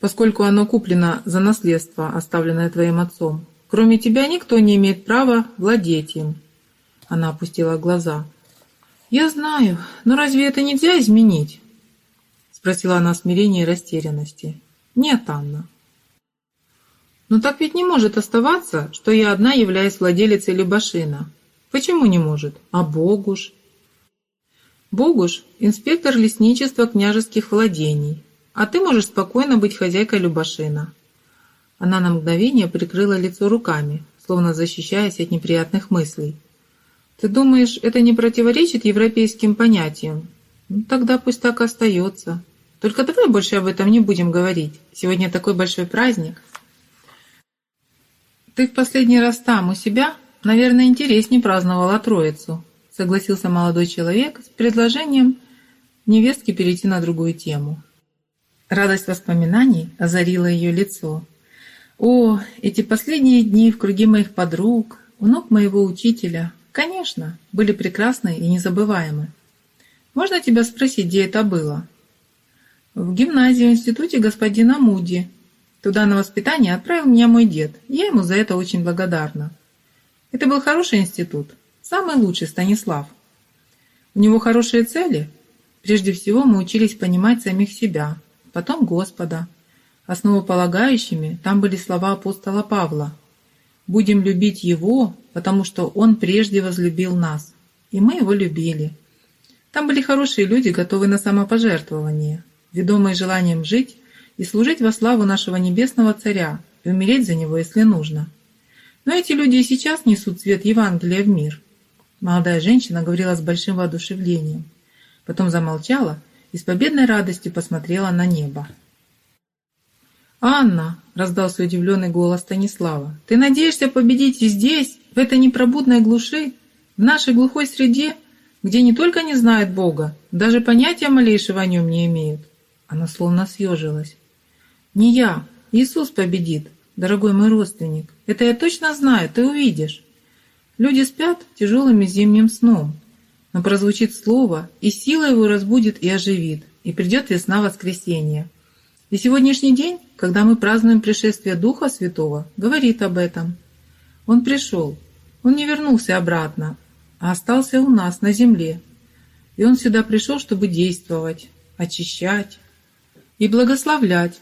поскольку оно куплено за наследство, оставленное твоим отцом. Кроме тебя никто не имеет права владеть им». Она опустила глаза. «Я знаю, но разве это нельзя изменить?» Спросила она в и растерянности. «Нет, Анна». «Но так ведь не может оставаться, что я одна являюсь владелицей Любашина. Почему не может? А Богуш?» «Богуш – инспектор лесничества княжеских владений, а ты можешь спокойно быть хозяйкой Любашина». Она на мгновение прикрыла лицо руками, словно защищаясь от неприятных мыслей. «Ты думаешь, это не противоречит европейским понятиям? Ну, тогда пусть так остается. Только давай больше об этом не будем говорить. Сегодня такой большой праздник». «Ты в последний раз там, у себя, наверное, интереснее праздновала Троицу», согласился молодой человек с предложением невестки перейти на другую тему. Радость воспоминаний озарила ее лицо. О, эти последние дни в круге моих подруг, ног моего учителя, конечно, были прекрасны и незабываемы. Можно тебя спросить, где это было? В гимназии в институте господина Муди. Туда на воспитание отправил меня мой дед. Я ему за это очень благодарна. Это был хороший институт, самый лучший Станислав. У него хорошие цели. Прежде всего мы учились понимать самих себя, потом Господа. Основополагающими там были слова апостола Павла. «Будем любить Его, потому что Он прежде возлюбил нас, и мы Его любили». Там были хорошие люди, готовые на самопожертвование, ведомые желанием жить и служить во славу нашего Небесного Царя и умереть за Него, если нужно. Но эти люди и сейчас несут свет Евангелия в мир. Молодая женщина говорила с большим воодушевлением. Потом замолчала и с победной радостью посмотрела на небо. «Анна!» – раздался удивленный голос Станислава. «Ты надеешься победить и здесь, в этой непробудной глуши, в нашей глухой среде, где не только не знают Бога, даже понятия малейшего о нем не имеют. Она словно съежилась. Не я, Иисус победит, дорогой мой родственник. Это я точно знаю, ты увидишь. Люди спят тяжелым зимним сном, но прозвучит слово, и сила его разбудит и оживит, и придет весна воскресения. И сегодняшний день, когда мы празднуем пришествие Духа Святого, говорит об этом. Он пришел, он не вернулся обратно, а остался у нас на земле. И он сюда пришел, чтобы действовать, очищать и благословлять.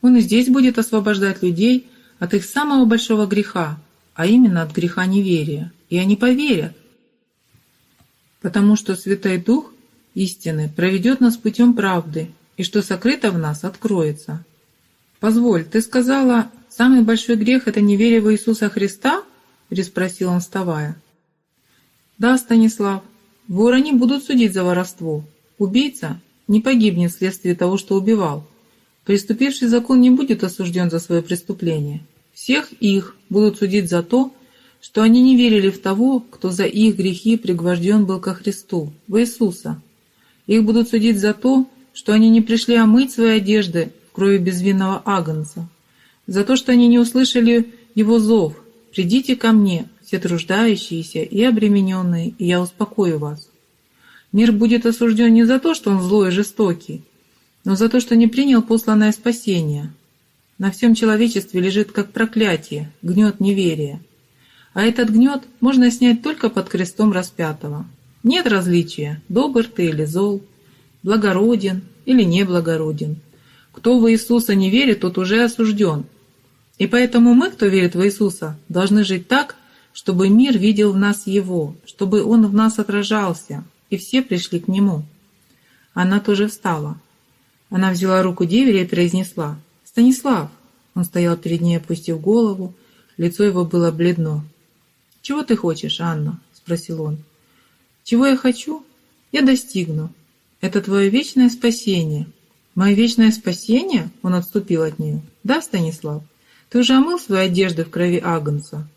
Он и здесь будет освобождать людей от их самого большого греха, а именно от греха неверия. И они поверят, потому что Святой Дух истины проведет нас путем правды, и что сокрыто в нас откроется. «Позволь, ты сказала, самый большой грех – это неверие в Иисуса Христа?» – переспросил он, вставая. «Да, Станислав, воры не будут судить за воровство. Убийца не погибнет вследствие того, что убивал. Преступивший закон не будет осужден за свое преступление. Всех их будут судить за то, что они не верили в того, кто за их грехи пригвожден был ко Христу, в Иисуса. Их будут судить за то, что они не пришли омыть свои одежды в крови безвинного агнца, за то, что они не услышали его зов «Придите ко мне, все труждающиеся и обремененные, и я успокою вас». Мир будет осужден не за то, что он злой и жестокий, но за то, что не принял посланное спасение. На всем человечестве лежит как проклятие, гнет неверия. А этот гнет можно снять только под крестом распятого. Нет различия, добр ты или зол, благороден или неблагороден. Кто в Иисуса не верит, тот уже осужден. И поэтому мы, кто верит в Иисуса, должны жить так, чтобы мир видел в нас Его, чтобы Он в нас отражался, и все пришли к Нему. Она тоже встала. Она взяла руку деверя и произнесла «Станислав!» Он стоял перед ней, опустив голову, лицо его было бледно. «Чего ты хочешь, Анна?» – спросил он. «Чего я хочу? Я достигну. Это твое вечное спасение». «Мое вечное спасение?» – он отступил от нее. «Да, Станислав? Ты уже омыл свои одежды в крови Агнца?»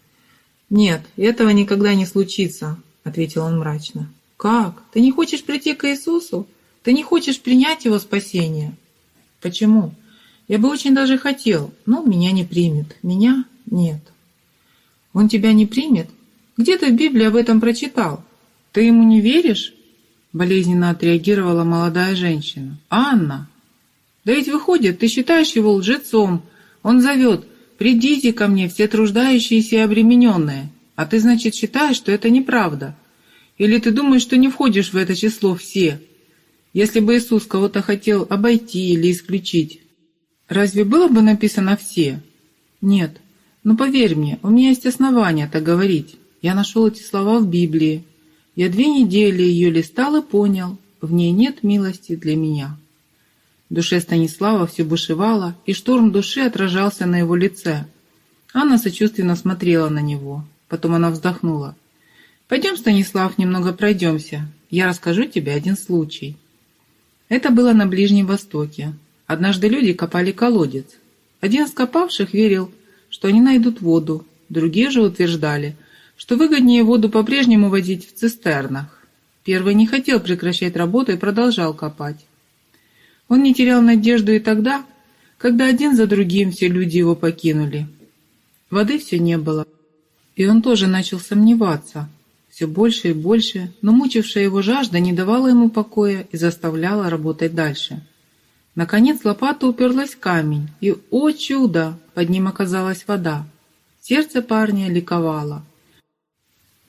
«Нет, этого никогда не случится», – ответил он мрачно. «Как? Ты не хочешь прийти к Иисусу? Ты не хочешь принять Его спасение?» «Почему? Я бы очень даже хотел, но меня не примет. Меня нет». «Он тебя не примет? Где ты в Библии об этом прочитал? Ты ему не веришь?» Болезненно отреагировала молодая женщина. «Анна! Да ведь выходит, ты считаешь его лжецом. Он зовет, придите ко мне, все труждающиеся и обремененные. А ты, значит, считаешь, что это неправда? Или ты думаешь, что не входишь в это число все? Если бы Иисус кого-то хотел обойти или исключить, разве было бы написано «все»? Нет. Но поверь мне, у меня есть основания так говорить. Я нашел эти слова в Библии. Я две недели ее листал и понял, в ней нет милости для меня. В душе Станислава все бушевало, и шторм души отражался на его лице. Анна сочувственно смотрела на него. Потом она вздохнула. «Пойдем, Станислав, немного пройдемся. Я расскажу тебе один случай». Это было на Ближнем Востоке. Однажды люди копали колодец. Один из копавших верил, что они найдут воду, другие же утверждали – что выгоднее воду по-прежнему возить в цистернах. Первый не хотел прекращать работу и продолжал копать. Он не терял надежду и тогда, когда один за другим все люди его покинули. Воды все не было, и он тоже начал сомневаться. Все больше и больше, но мучившая его жажда не давала ему покоя и заставляла работать дальше. Наконец лопата уперлась в камень, и, о чудо, под ним оказалась вода. Сердце парня ликовало.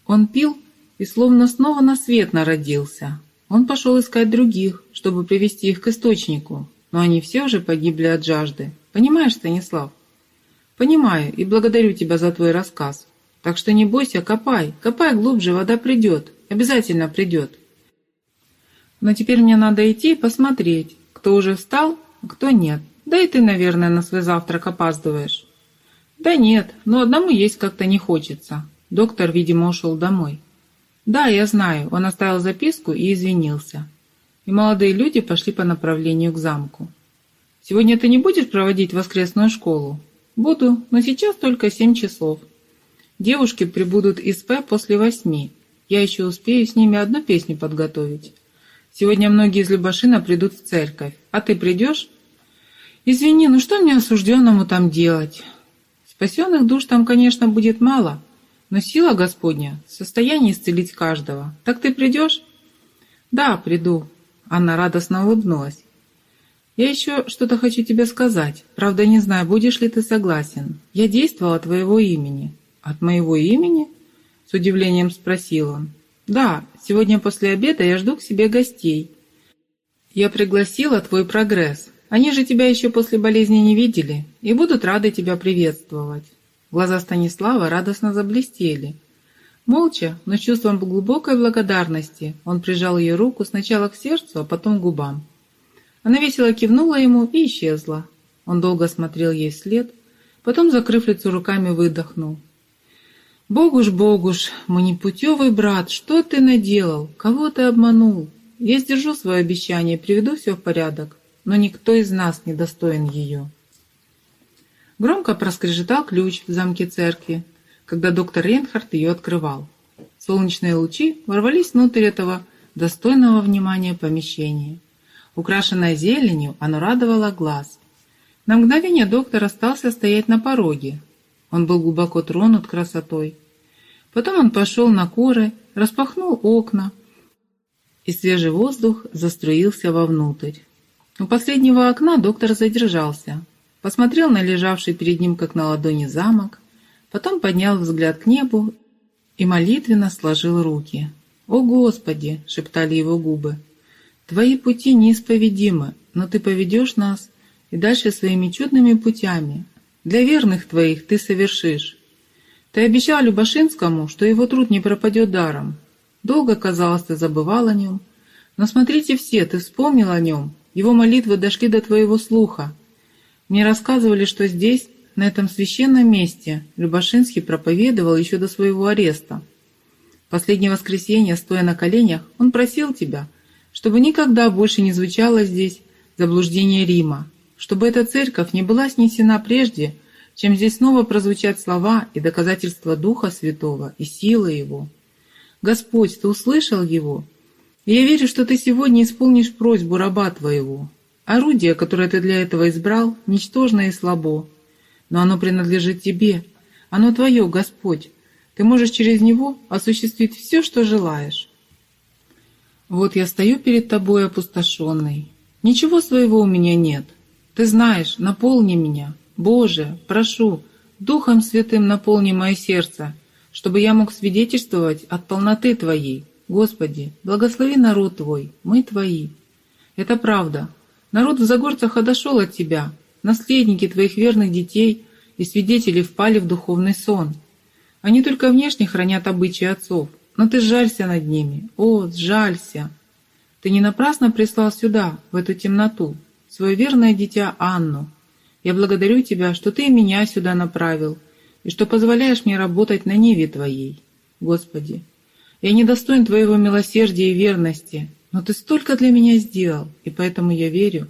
Он пил и словно снова на свет народился. Он пошел искать других, чтобы привести их к источнику, но они все уже погибли от жажды. Понимаешь, Станислав? Понимаю и благодарю тебя за твой рассказ. Так что не бойся, копай, копай глубже, вода придет, обязательно придет. Но теперь мне надо идти посмотреть, кто уже встал, а кто нет. Да и ты, наверное, на свой завтрак опаздываешь. Да нет, но одному есть как-то не хочется. Доктор, видимо, ушел домой. Да, я знаю, он оставил записку и извинился. И молодые люди пошли по направлению к замку. Сегодня ты не будешь проводить воскресную школу? Буду, но сейчас только семь часов. Девушки прибудут из П после восьми. Я еще успею с ними одну песню подготовить. Сегодня многие из Любашина придут в церковь. А ты придешь? Извини, ну что мне осужденному там делать? Спасенных душ там, конечно, будет мало, но сила Господня в состоянии исцелить каждого. Так ты придешь? Да, приду. Анна радостно улыбнулась. Я еще что-то хочу тебе сказать. Правда, не знаю, будешь ли ты согласен. Я действовала от твоего имени. От моего имени? С удивлением спросил он. Да, сегодня после обеда я жду к себе гостей. Я пригласила твой прогресс. Они же тебя еще после болезни не видели и будут рады тебя приветствовать. Глаза Станислава радостно заблестели. Молча, но с чувством глубокой благодарности, он прижал ее руку сначала к сердцу, а потом к губам. Она весело кивнула ему и исчезла. Он долго смотрел ей вслед, потом, закрыв лицо руками, выдохнул. «Богуш, Богуш, мой непутевый брат, что ты наделал? Кого ты обманул? Я сдержу свое обещание, приведу все в порядок, но никто из нас не достоин ее». Громко проскрежетал ключ в замке церкви, когда доктор Рейнхард ее открывал. Солнечные лучи ворвались внутрь этого достойного внимания помещения. Украшенное зеленью, оно радовало глаз. На мгновение доктор остался стоять на пороге. Он был глубоко тронут красотой. Потом он пошел на коры, распахнул окна, и свежий воздух заструился вовнутрь. У последнего окна доктор задержался, посмотрел на лежавший перед ним, как на ладони, замок, Потом поднял взгляд к небу и молитвенно сложил руки. «О Господи!» — шептали его губы. «Твои пути неисповедимы, но Ты поведешь нас и дальше своими чудными путями. Для верных Твоих Ты совершишь. Ты обещал Любашинскому, что его труд не пропадет даром. Долго, казалось, ты забывал о нем. Но смотрите все, ты вспомнил о нем. Его молитвы дошли до твоего слуха. Мне рассказывали, что здесь на этом священном месте Любашинский проповедовал еще до своего ареста. Последнее воскресенье, стоя на коленях, он просил тебя, чтобы никогда больше не звучало здесь заблуждение Рима, чтобы эта церковь не была снесена прежде, чем здесь снова прозвучат слова и доказательства Духа Святого и силы Его. Господь, Ты услышал его, и я верю, что Ты сегодня исполнишь просьбу раба Твоего. Орудие, которое Ты для этого избрал, ничтожно и слабо, но оно принадлежит тебе. Оно твое, Господь. Ты можешь через него осуществить все, что желаешь. Вот я стою перед тобой опустошенный. Ничего своего у меня нет. Ты знаешь, наполни меня. Боже, прошу, Духом Святым наполни мое сердце, чтобы я мог свидетельствовать от полноты Твоей. Господи, благослови народ Твой, мы Твои. Это правда. Народ в Загорцах отошел от Тебя, наследники твоих верных детей и свидетели впали в духовный сон. Они только внешне хранят обычаи отцов, но ты сжалься над ними, о, сжалься. Ты не напрасно прислал сюда, в эту темноту, свое верное дитя Анну. Я благодарю тебя, что ты меня сюда направил, и что позволяешь мне работать на ниве твоей. Господи, я недостоин твоего милосердия и верности, но ты столько для меня сделал, и поэтому я верю,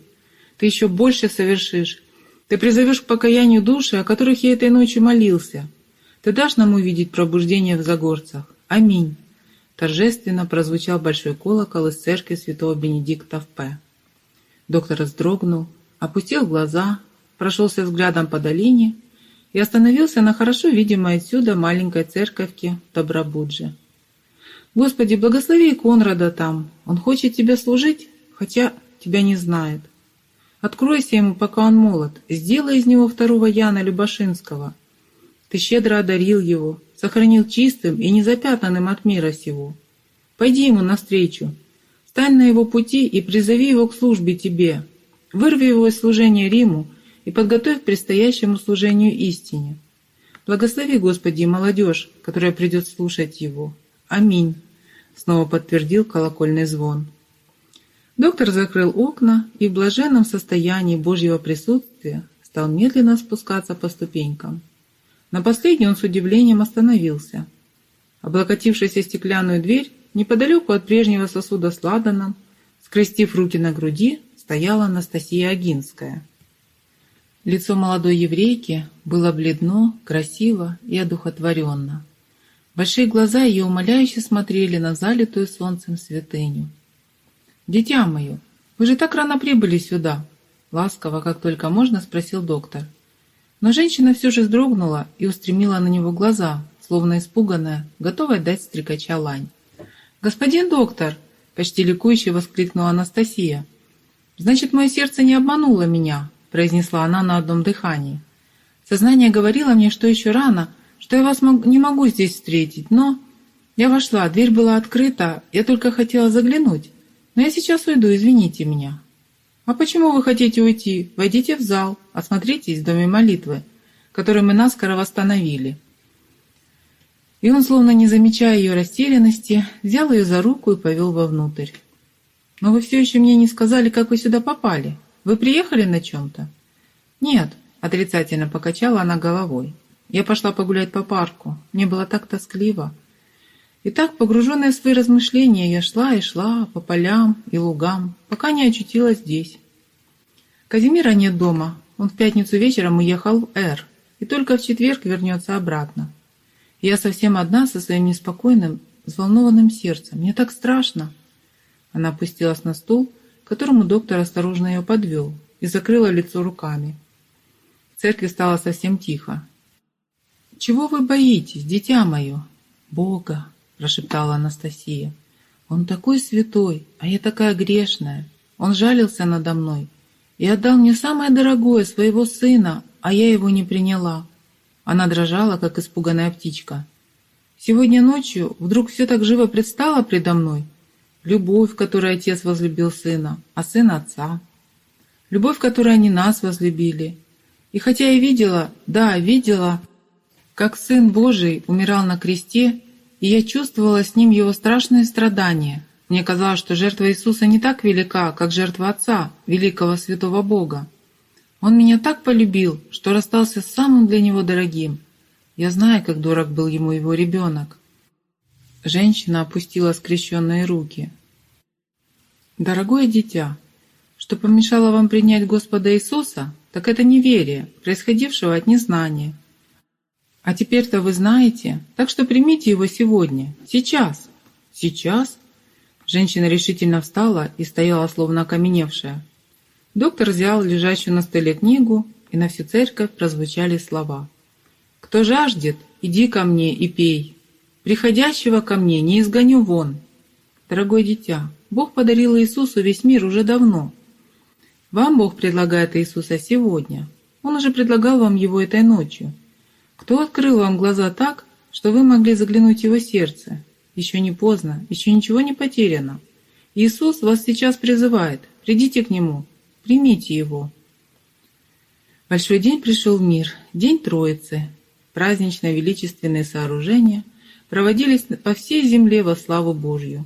ты еще больше совершишь. Ты призовешь к покаянию души, о которых я этой ночью молился. Ты дашь нам увидеть пробуждение в Загорцах. Аминь. Торжественно прозвучал большой колокол из церкви святого Бенедикта в П. Доктор вздрогнул, опустил глаза, прошелся взглядом по долине и остановился на хорошо видимой отсюда маленькой церковке в Добробудже. «Господи, благослови Конрада там. Он хочет тебе служить, хотя тебя не знает. Откройся ему, пока он молод, сделай из него второго Яна Любашинского. Ты щедро одарил его, сохранил чистым и незапятнанным от мира сего. Пойди ему навстречу, стань на его пути и призови его к службе тебе. Вырви его из служения Риму и подготовь к предстоящему служению истине. Благослови, Господи, молодежь, которая придет слушать его. Аминь. Снова подтвердил колокольный звон. Доктор закрыл окна и в блаженном состоянии Божьего присутствия стал медленно спускаться по ступенькам. На последней он с удивлением остановился. Облокотившись о стеклянную дверь, неподалеку от прежнего сосуда с ладаном, скрестив руки на груди, стояла Анастасия Агинская. Лицо молодой еврейки было бледно, красиво и одухотворенно. Большие глаза ее умоляюще смотрели на залитую солнцем святыню. «Дитя мое, вы же так рано прибыли сюда!» Ласково, как только можно, спросил доктор. Но женщина все же вздрогнула и устремила на него глаза, словно испуганная, готовая дать стрекача лань. «Господин доктор!» — почти ликующе воскликнула Анастасия. «Значит, мое сердце не обмануло меня», — произнесла она на одном дыхании. «Сознание говорило мне, что еще рано, что я вас не могу здесь встретить, но...» Я вошла, дверь была открыта, я только хотела заглянуть. Но я сейчас уйду, извините меня. А почему вы хотите уйти? Войдите в зал, осмотритесь в доме молитвы, который мы наскоро восстановили. И он, словно не замечая ее растерянности, взял ее за руку и повел вовнутрь. «Но вы все еще мне не сказали, как вы сюда попали. Вы приехали на чем-то?» «Нет», — отрицательно покачала она головой. «Я пошла погулять по парку. Мне было так тоскливо». И так, погруженная в свои размышления, я шла и шла по полям и лугам, пока не очутилась здесь. Казимира нет дома. Он в пятницу вечером уехал в Эр, и только в четверг вернется обратно. Я совсем одна со своим неспокойным, взволнованным сердцем. Мне так страшно. Она опустилась на стул, к которому доктор осторожно ее подвел, и закрыла лицо руками. В церкви стало совсем тихо. «Чего вы боитесь, дитя мое?» «Бога!» – прошептала Анастасия. «Он такой святой, а я такая грешная. Он жалился надо мной и отдал мне самое дорогое, своего сына, а я его не приняла. Она дрожала, как испуганная птичка. Сегодня ночью вдруг все так живо предстало предо мной. Любовь, которой отец возлюбил сына, а сын отца. Любовь, которой они нас возлюбили. И хотя я видела, да, видела, как Сын Божий умирал на кресте, и я чувствовала с ним его страшные страдания. Мне казалось, что жертва Иисуса не так велика, как жертва Отца, великого святого Бога. Он меня так полюбил, что расстался с самым для него дорогим. Я знаю, как дорог был ему его ребенок. Женщина опустила скрещенные руки. «Дорогое дитя, что помешало вам принять Господа Иисуса, так это неверие, происходившего от незнания. А теперь-то вы знаете, так что примите его сегодня, сейчас». «Сейчас?» Женщина решительно встала и стояла, словно окаменевшая. Доктор взял лежащую на столе книгу, и на всю церковь прозвучали слова. «Кто жаждет, иди ко мне и пей. Приходящего ко мне не изгоню вон». Дорогое дитя, Бог подарил Иисусу весь мир уже давно. Вам Бог предлагает Иисуса сегодня. Он уже предлагал вам его этой ночью. Кто открыл вам глаза так, что вы могли заглянуть в его сердце? Еще не поздно, еще ничего не потеряно. Иисус вас сейчас призывает. Придите к Нему, Примите его. Большой день пришел в мир, день Троицы. Празднично-величественные сооружения проводились по всей земле во славу Божью.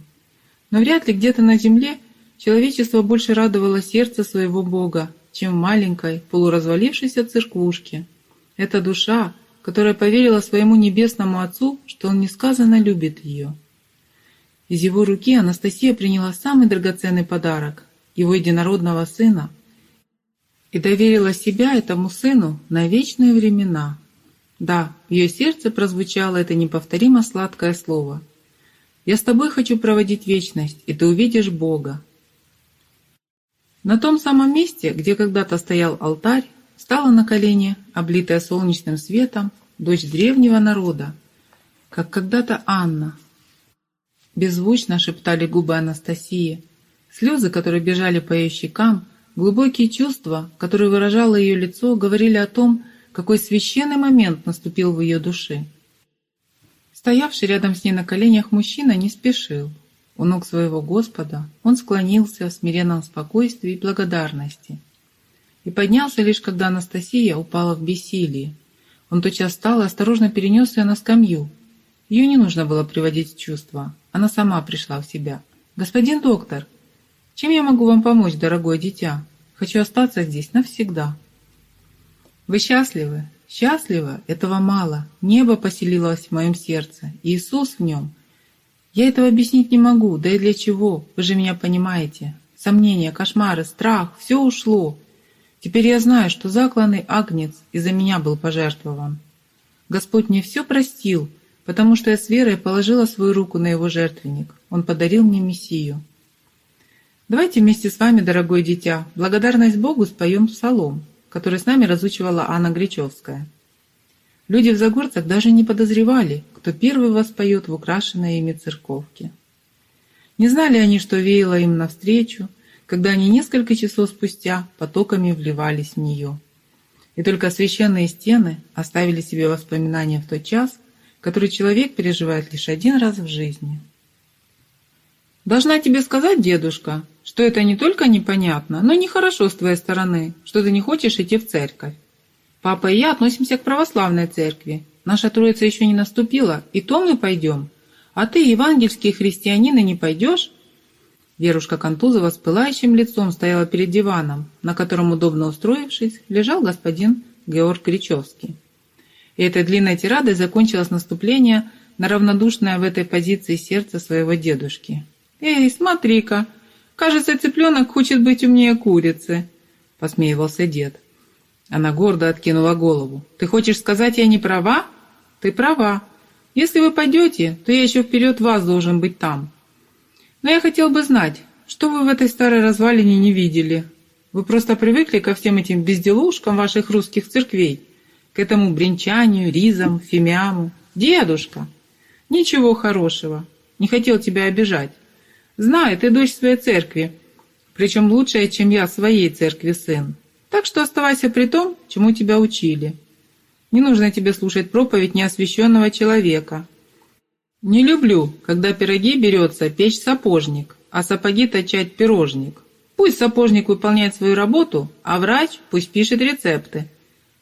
Но вряд ли где-то на земле человечество больше радовало сердце своего Бога, чем в маленькой, полуразвалившейся церквушке. Эта душа, которая поверила своему небесному Отцу, что Он несказанно любит ее. Из его руки Анастасия приняла самый драгоценный подарок его единородного сына, и доверила себя этому сыну на вечные времена. Да, в ее сердце прозвучало это неповторимо сладкое слово. «Я с тобой хочу проводить вечность, и ты увидишь Бога». На том самом месте, где когда-то стоял алтарь, стала на колени, облитая солнечным светом, дочь древнего народа, как когда-то Анна. Беззвучно шептали губы Анастасии – Слезы, которые бежали по ее щекам, глубокие чувства, которые выражало ее лицо, говорили о том, какой священный момент наступил в ее душе. Стоявший рядом с ней на коленях мужчина не спешил. У ног своего Господа он склонился в смиренном спокойствии и благодарности. И поднялся лишь, когда Анастасия упала в бессилие. Он тотчас встал и осторожно перенес ее на скамью. Ее не нужно было приводить в чувство. Она сама пришла в себя. «Господин доктор!» Чем я могу вам помочь, дорогое дитя? Хочу остаться здесь навсегда. Вы счастливы? Счастливы? Этого мало. Небо поселилось в моем сердце. Иисус в нем. Я этого объяснить не могу. Да и для чего? Вы же меня понимаете. Сомнения, кошмары, страх – все ушло. Теперь я знаю, что закланный агнец из-за меня был пожертвован. Господь мне все простил, потому что я с верой положила свою руку на его жертвенник. Он подарил мне Мессию. Давайте вместе с вами, дорогое дитя, благодарность Богу споем псалом, который с нами разучивала Анна Гречевская. Люди в Загорцах даже не подозревали, кто первый воспоет в украшенной ими церковке. Не знали они, что веяло им навстречу, когда они несколько часов спустя потоками вливались в нее. И только священные стены оставили себе воспоминания в тот час, который человек переживает лишь один раз в жизни. «Должна тебе сказать, дедушка, что это не только непонятно, но нехорошо с твоей стороны, что ты не хочешь идти в церковь. Папа и я относимся к православной церкви. Наша троица еще не наступила, и то мы пойдем. А ты, евангельский христианин, и не пойдешь?» Верушка Контузова с пылающим лицом стояла перед диваном, на котором, удобно устроившись, лежал господин Георг Кричевский. И этой длинной тирадой закончилось наступление на равнодушное в этой позиции сердце своего дедушки. «Эй, смотри-ка, кажется, цыпленок хочет быть умнее курицы», — посмеивался дед. Она гордо откинула голову. «Ты хочешь сказать, я не права?» «Ты права. Если вы пойдете, то я еще вперед вас должен быть там. Но я хотел бы знать, что вы в этой старой развалине не видели? Вы просто привыкли ко всем этим безделушкам ваших русских церквей, к этому бренчанию, ризам, фимиаму. Дедушка! Ничего хорошего. Не хотел тебя обижать. Знаю, ты дочь своей церкви, причем лучшая, чем я своей церкви сын. Так что оставайся при том, чему тебя учили. Не нужно тебе слушать проповедь неосвященного человека, не люблю, когда пироги берется печь сапожник, а сапоги точать пирожник. Пусть сапожник выполняет свою работу, а врач пусть пишет рецепты.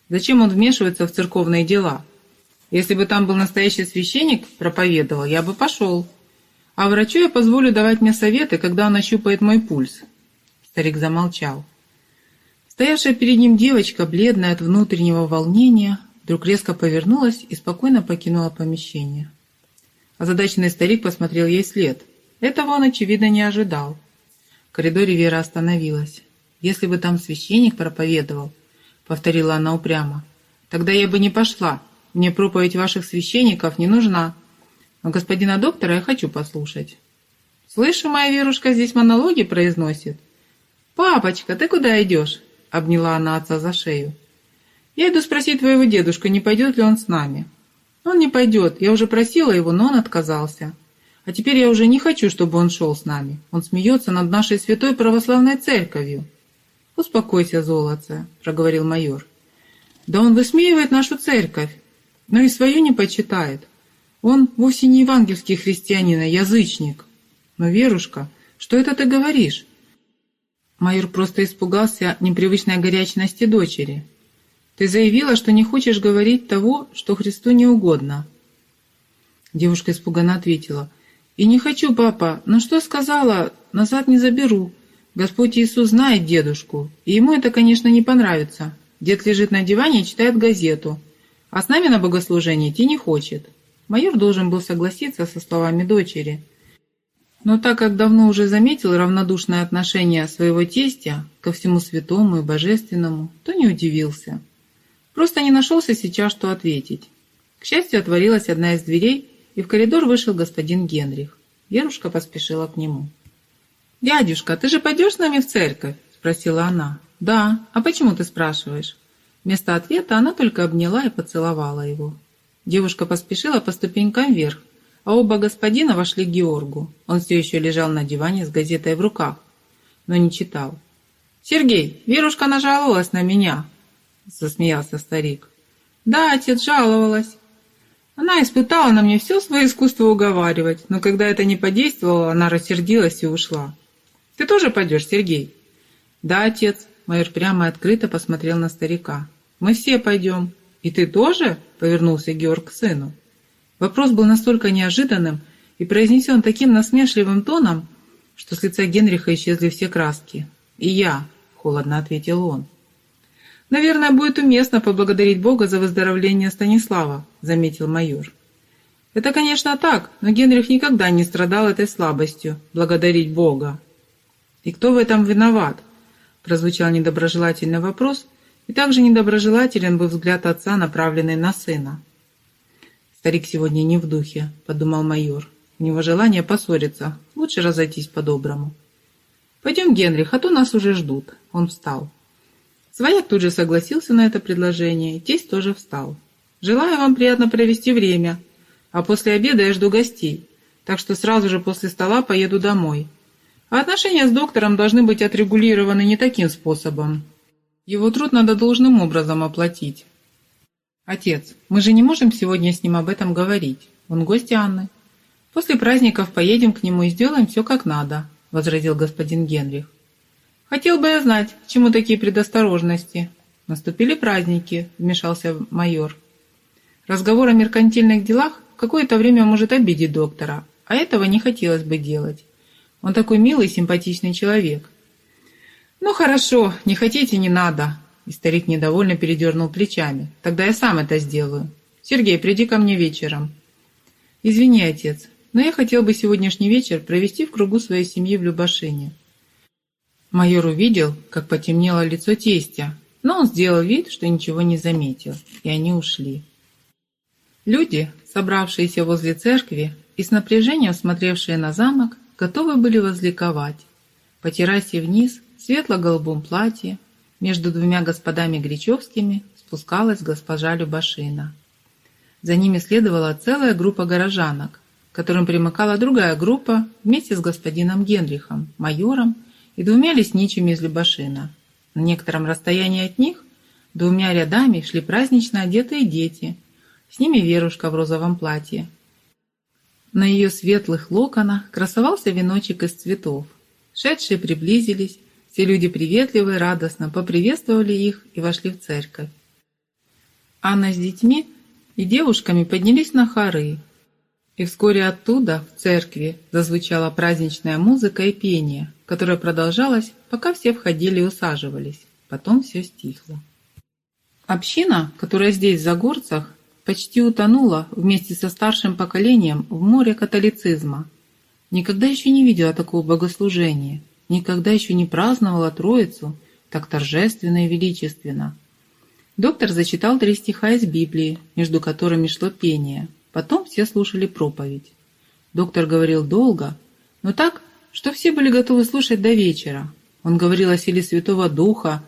Зачем он вмешивается в церковные дела? Если бы там был настоящий священник, проповедовал, я бы пошел. А врачу я позволю давать мне советы, когда он ощупает мой пульс. Старик замолчал. Стоявшая перед ним девочка, бледная от внутреннего волнения, вдруг резко повернулась и спокойно покинула помещение. Озадаченный старик посмотрел ей след. Этого он, очевидно, не ожидал. В коридоре Вера остановилась. «Если бы там священник проповедовал», — повторила она упрямо, — «тогда я бы не пошла. Мне проповедь ваших священников не нужна. Но господина доктора я хочу послушать». «Слышу, моя Верушка здесь монологи произносит». «Папочка, ты куда идешь?» — обняла она отца за шею. «Я иду спросить твоего дедушку, не пойдет ли он с нами». Он не пойдет. Я уже просила его, но он отказался. А теперь я уже не хочу, чтобы он шел с нами. Он смеется над нашей святой православной церковью. «Успокойся, золотце», — проговорил майор. «Да он высмеивает нашу церковь, но и свою не почитает. Он вовсе не евангельский христианин, а язычник. Но, Верушка, что это ты говоришь?» Майор просто испугался непривычной горячности дочери. Ты заявила, что не хочешь говорить того, что Христу не угодно. Девушка испуганно ответила. И не хочу, папа, но что сказала, назад не заберу. Господь Иисус знает дедушку, и ему это, конечно, не понравится. Дед лежит на диване и читает газету, а с нами на богослужение идти не хочет. Майор должен был согласиться со словами дочери. Но так как давно уже заметил равнодушное отношение своего тестя ко всему святому и божественному, то не удивился. Просто не нашелся сейчас, что ответить. К счастью, отворилась одна из дверей, и в коридор вышел господин Генрих. Верушка поспешила к нему. «Дядюшка, ты же пойдешь с нами в церковь?» – спросила она. «Да. А почему ты спрашиваешь?» Вместо ответа она только обняла и поцеловала его. Девушка поспешила по ступенькам вверх, а оба господина вошли к Георгу. Он все еще лежал на диване с газетой в руках, но не читал. «Сергей, Верушка нажаловалась на меня. — засмеялся старик. «Да, отец жаловалась. Она испытала на мне все свое искусство уговаривать, но когда это не подействовало, она рассердилась и ушла. Ты тоже пойдешь, Сергей?» «Да, отец», — майор прямо и открыто посмотрел на старика. «Мы все пойдем. И ты тоже?» — повернулся Георг к сыну. Вопрос был настолько неожиданным и произнесен таким насмешливым тоном, что с лица Генриха исчезли все краски. «И я», — холодно ответил он. «Наверное, будет уместно поблагодарить Бога за выздоровление Станислава», — заметил майор. «Это, конечно, так, но Генрих никогда не страдал этой слабостью — благодарить Бога». «И кто в этом виноват?» — прозвучал недоброжелательный вопрос, и также недоброжелателен был взгляд отца, направленный на сына. Старик сегодня не в духе, подумал майор. У него желание поссориться. Лучше разойтись по-доброму. Пойдем, Генрих, а то нас уже ждут. Он встал. Свояк тут же согласился на это предложение, тесть тоже встал. «Желаю вам приятно провести время, а после обеда я жду гостей, так что сразу же после стола поеду домой. А отношения с доктором должны быть отрегулированы не таким способом. Его труд надо должным образом оплатить. Отец, мы же не можем сегодня с ним об этом говорить. Он гость Анны. После праздников поедем к нему и сделаем все как надо», — возразил господин Генрих. «Хотел бы я знать, к чему такие предосторожности». «Наступили праздники», — вмешался майор. «Разговор о меркантильных делах какое-то время может обидеть доктора, а этого не хотелось бы делать. Он такой милый, симпатичный человек». «Ну хорошо, не хотите, не надо», и старик недовольно передернул плечами. «Тогда я сам это сделаю. Сергей, приди ко мне вечером». «Извини, отец, но я хотел бы сегодняшний вечер провести в кругу своей семьи в Любашине». Майор увидел, как потемнело лицо тестя, но он сделал вид, что ничего не заметил, и они ушли. Люди, собравшиеся возле церкви и с напряжением смотревшие на замок, готовы были возликовать. По террасе вниз, в светло-голубом платье, между двумя господами Гречевскими спускалась госпожа Любашина. За ними следовала целая группа горожанок, которым примыкала другая группа вместе с господином Генрихом, майором и двумя лесничими из Любашина. На некотором расстоянии от них двумя рядами шли празднично одетые дети, с ними Верушка в розовом платье. На ее светлых локонах красовался веночек из цветов. Шедшие приблизились, все люди приветливо и радостно поприветствовали их и вошли в церковь. Анна с детьми и девушками поднялись на хоры, и вскоре оттуда, в церкви, зазвучала праздничная музыка и пение, которое продолжалось, пока все входили и усаживались. Потом все стихло. Община, которая здесь, в Загорцах, почти утонула вместе со старшим поколением в море католицизма. Никогда еще не видела такого богослужения, никогда еще не праздновала Троицу так торжественно и величественно. Доктор зачитал три стиха из Библии, между которыми шло пение – Потом все слушали проповедь. Доктор говорил долго, но так, что все были готовы слушать до вечера. Он говорил о силе Святого Духа,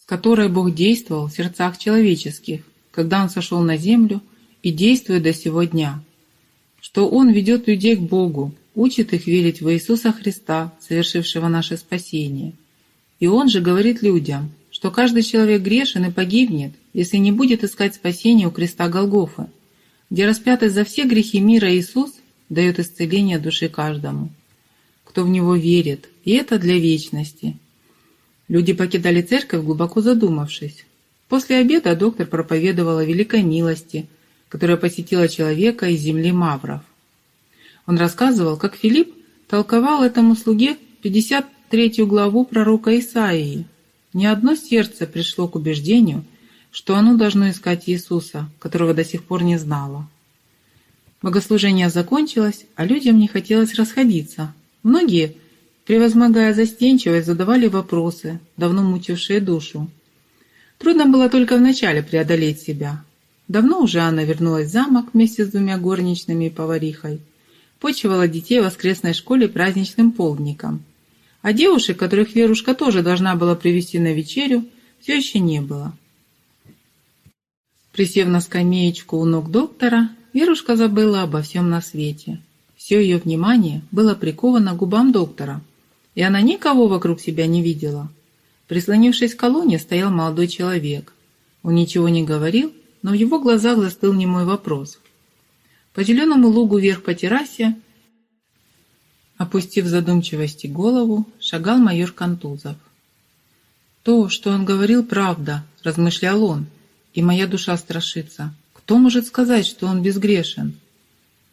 с которой Бог действовал в сердцах человеческих, когда Он сошел на землю и действует до сего дня. Что Он ведет людей к Богу, учит их верить в Иисуса Христа, совершившего наше спасение. И Он же говорит людям, что каждый человек грешен и погибнет, если не будет искать спасения у креста Голгофы где распятый за все грехи мира Иисус дает исцеление души каждому, кто в Него верит, и это для вечности. Люди покидали церковь, глубоко задумавшись. После обеда доктор проповедовал о великой милости, которая посетила человека из земли Мавров. Он рассказывал, как Филипп толковал этому слуге 53 главу пророка Исаии. Ни одно сердце пришло к убеждению – что оно должно искать Иисуса, которого до сих пор не знало. Богослужение закончилось, а людям не хотелось расходиться. Многие, превозмогая застенчивость, задавали вопросы, давно мучившие душу. Трудно было только вначале преодолеть себя. Давно уже Анна вернулась в замок вместе с двумя горничными и поварихой. Почивала детей в воскресной школе праздничным полдником. А девушек, которых Верушка тоже должна была привести на вечерю, все еще не было. Присев на скамеечку у ног доктора, Верушка забыла обо всем на свете. Все ее внимание было приковано губам доктора, и она никого вокруг себя не видела. Прислонившись к колонне, стоял молодой человек. Он ничего не говорил, но в его глазах застыл немой вопрос. По зеленому лугу вверх по террасе, опустив задумчивости голову, шагал майор Контузов. «То, что он говорил, правда», — размышлял он, и моя душа страшится. Кто может сказать, что он безгрешен?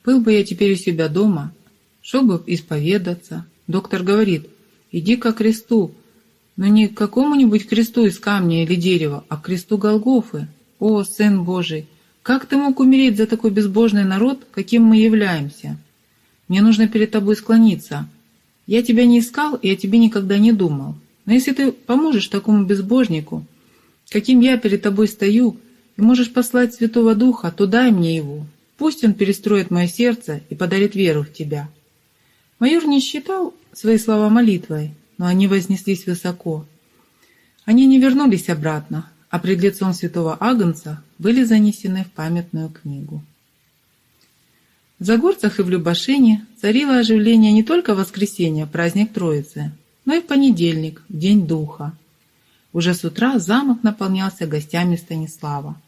Был бы я теперь у себя дома, шел бы исповедаться. Доктор говорит, иди ко кресту, но не к какому-нибудь кресту из камня или дерева, а к кресту Голгофы. О, Сын Божий, как ты мог умереть за такой безбожный народ, каким мы являемся? Мне нужно перед тобой склониться. Я тебя не искал и о тебе никогда не думал. Но если ты поможешь такому безбожнику, каким я перед тобой стою, и можешь послать Святого Духа, то дай мне его. Пусть он перестроит мое сердце и подарит веру в тебя». Майор не считал свои слова молитвой, но они вознеслись высоко. Они не вернулись обратно, а пред лицом святого Агнца были занесены в памятную книгу. В Загорцах и в Любашине царило оживление не только в воскресенье, праздник Троицы, но и в понедельник, День Духа. Уже с утра замок наполнялся гостями Станислава.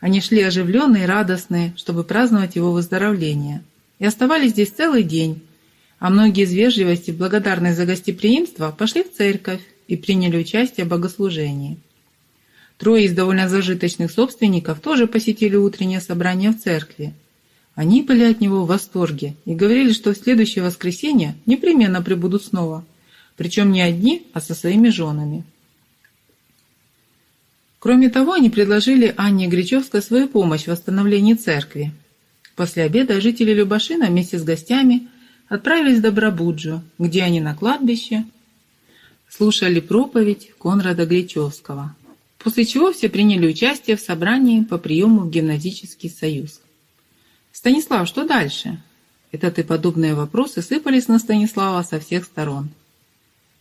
Они шли оживленные и радостные, чтобы праздновать его выздоровление, и оставались здесь целый день, а многие из вежливости, благодарные за гостеприимство, пошли в церковь и приняли участие в богослужении. Трое из довольно зажиточных собственников тоже посетили утреннее собрание в церкви. Они были от него в восторге и говорили, что в следующее воскресенье непременно прибудут снова, причем не одни, а со своими женами. Кроме того, они предложили Анне Гречевской свою помощь в восстановлении церкви. После обеда жители Любашина вместе с гостями отправились в Добробуджу, где они на кладбище слушали проповедь Конрада Гречевского, после чего все приняли участие в собрании по приему в гимназический союз. «Станислав, что дальше?» Этот и подобные вопросы сыпались на Станислава со всех сторон.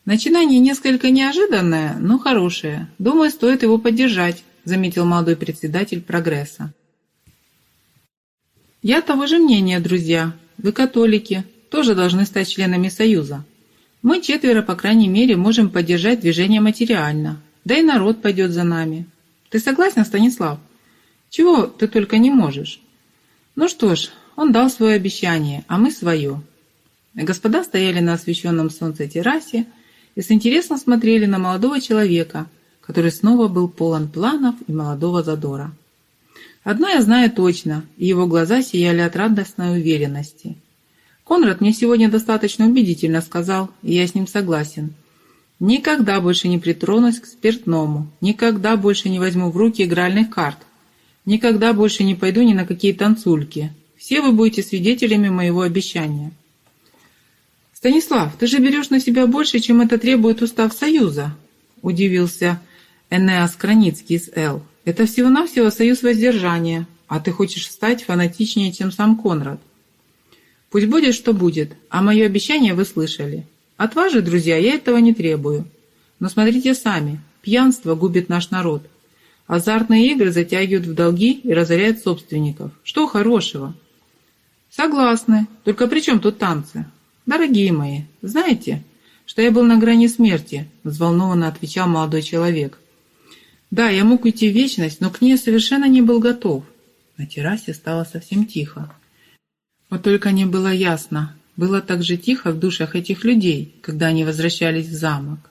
«Начинание несколько неожиданное, но хорошее. Думаю, стоит его поддержать», заметил молодой председатель «Прогресса». «Я того же мнения, друзья. Вы католики, тоже должны стать членами Союза. Мы четверо, по крайней мере, можем поддержать движение материально, да и народ пойдет за нами. Ты согласен, Станислав? Чего ты только не можешь? Ну что ж, он дал свое обещание, а мы свое. Господа стояли на освещенном солнце террасе и с интересом смотрели на молодого человека, который снова был полон планов и молодого задора. Одно я знаю точно, и его глаза сияли от радостной уверенности. Конрад мне сегодня достаточно убедительно сказал, и я с ним согласен – Никогда больше не притронусь к спиртному, никогда больше не возьму в руки игральных карт, никогда больше не пойду ни на какие танцульки. Все вы будете свидетелями моего обещания. «Станислав, ты же берешь на себя больше, чем это требует устав Союза», – удивился Энеас Краницкий из «Л». «Это всего-навсего союз воздержания, а ты хочешь стать фанатичнее, чем сам Конрад». «Пусть будет, что будет, а мое обещание вы слышали. От вас же, друзья, я этого не требую. Но смотрите сами, пьянство губит наш народ. Азартные игры затягивают в долги и разоряют собственников. Что хорошего? Согласны. Только при чем тут танцы? Дорогие мои, знаете, что я был на грани смерти, взволнованно отвечал молодой человек. Да, я мог уйти в вечность, но к ней совершенно не был готов. На террасе стало совсем тихо. Вот только не было ясно, было так же тихо в душах этих людей, когда они возвращались в замок.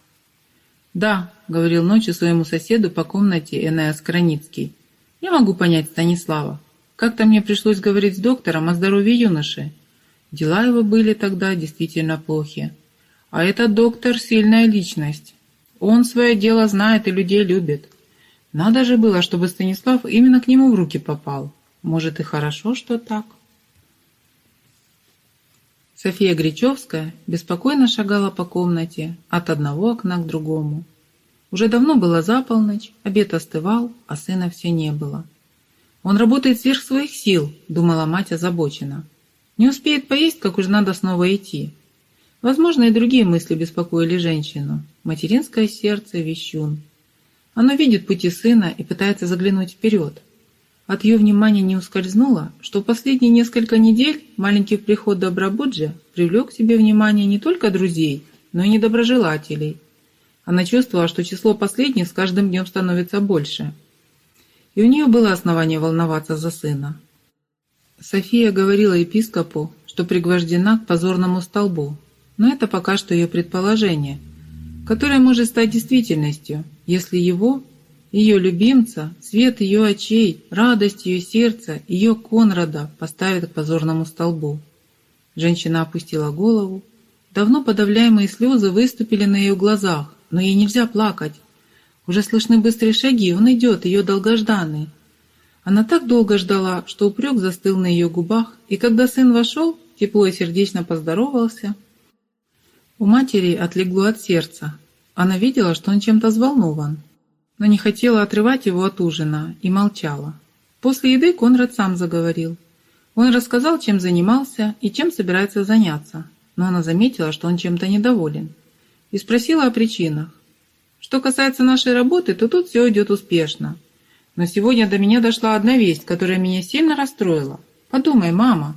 «Да», — говорил ночью своему соседу по комнате Энеас Краницкий, — «я могу понять Станислава. Как-то мне пришлось говорить с доктором о здоровье юноши. Дела его были тогда действительно плохи. А этот доктор — сильная личность. Он свое дело знает и людей любит. Надо же было, чтобы Станислав именно к нему в руки попал. Может, и хорошо, что так». София Гречевская беспокойно шагала по комнате от одного окна к другому. Уже давно было за полночь, обед остывал, а сына все не было. «Он работает сверх своих сил», — думала мать озабоченно. «Не успеет поесть, как уже надо снова идти». Возможно, и другие мысли беспокоили женщину. Материнское сердце, вещун. Оно видит пути сына и пытается заглянуть вперед. От ее внимания не ускользнуло, что последние несколько недель маленький приход Добробуджа привлек к себе внимание не только друзей, но и недоброжелателей. Она чувствовала, что число последних с каждым днем становится больше. И у нее было основание волноваться за сына. София говорила епископу, что пригвождена к позорному столбу, но это пока что ее предположение, которое может стать действительностью, если его ее любимца, свет ее очей, радость ее сердца, ее Конрада поставят к позорному столбу. Женщина опустила голову. Давно подавляемые слезы выступили на ее глазах, но ей нельзя плакать. Уже слышны быстрые шаги, он идет, ее долгожданный. Она так долго ждала, что упрек застыл на ее губах, и когда сын вошел, тепло и сердечно поздоровался. У матери отлегло от сердца. Она видела, что он чем-то взволнован но не хотела отрывать его от ужина и молчала. После еды Конрад сам заговорил. Он рассказал, чем занимался и чем собирается заняться, но она заметила, что он чем-то недоволен, и спросила о причинах. Что касается нашей работы, то тут все идет успешно. Но сегодня до меня дошла одна весть, которая меня сильно расстроила. Подумай, мама.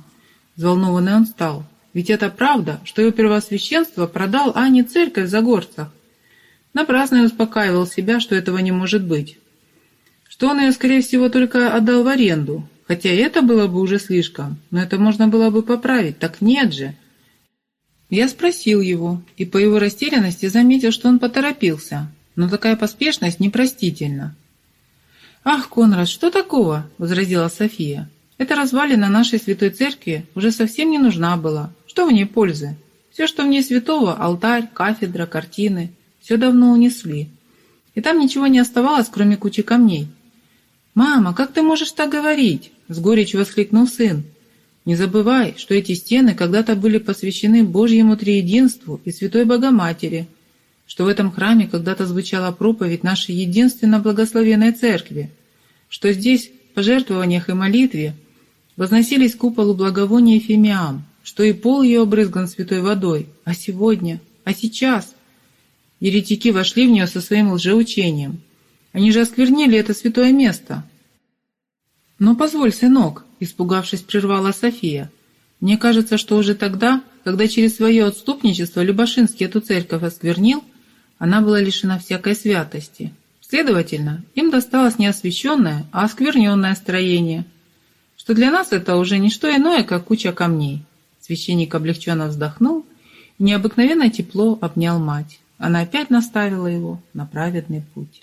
Взволнованный он стал. Ведь это правда, что его первосвященство продал Ане церковь в Загорцах. Напрасно я успокаивал себя, что этого не может быть. Что он ее, скорее всего, только отдал в аренду. Хотя это было бы уже слишком, но это можно было бы поправить. Так нет же. Я спросил его, и по его растерянности заметил, что он поторопился. Но такая поспешность непростительна. «Ах, Конрад, что такого?» – возразила София. «Эта развалина нашей святой церкви уже совсем не нужна была. Что в ней пользы? Все, что в ней святого – алтарь, кафедра, картины – все давно унесли. И там ничего не оставалось, кроме кучи камней. «Мама, как ты можешь так говорить?» – с горечью воскликнул сын. «Не забывай, что эти стены когда-то были посвящены Божьему Триединству и Святой Богоматери, что в этом храме когда-то звучала проповедь нашей единственно благословенной церкви, что здесь в пожертвованиях и молитве возносились к куполу благовония фимиам, что и пол ее обрызган святой водой, а сегодня, а сейчас еретики вошли в нее со своим лжеучением. Они же осквернили это святое место. Но позволь, сынок, испугавшись, прервала София. Мне кажется, что уже тогда, когда через свое отступничество Любашинский эту церковь осквернил, она была лишена всякой святости. Следовательно, им досталось не освященное, а оскверненное строение, что для нас это уже не что иное, как куча камней. Священник облегченно вздохнул и необыкновенно тепло обнял мать. Она опять наставила его на праведный путь.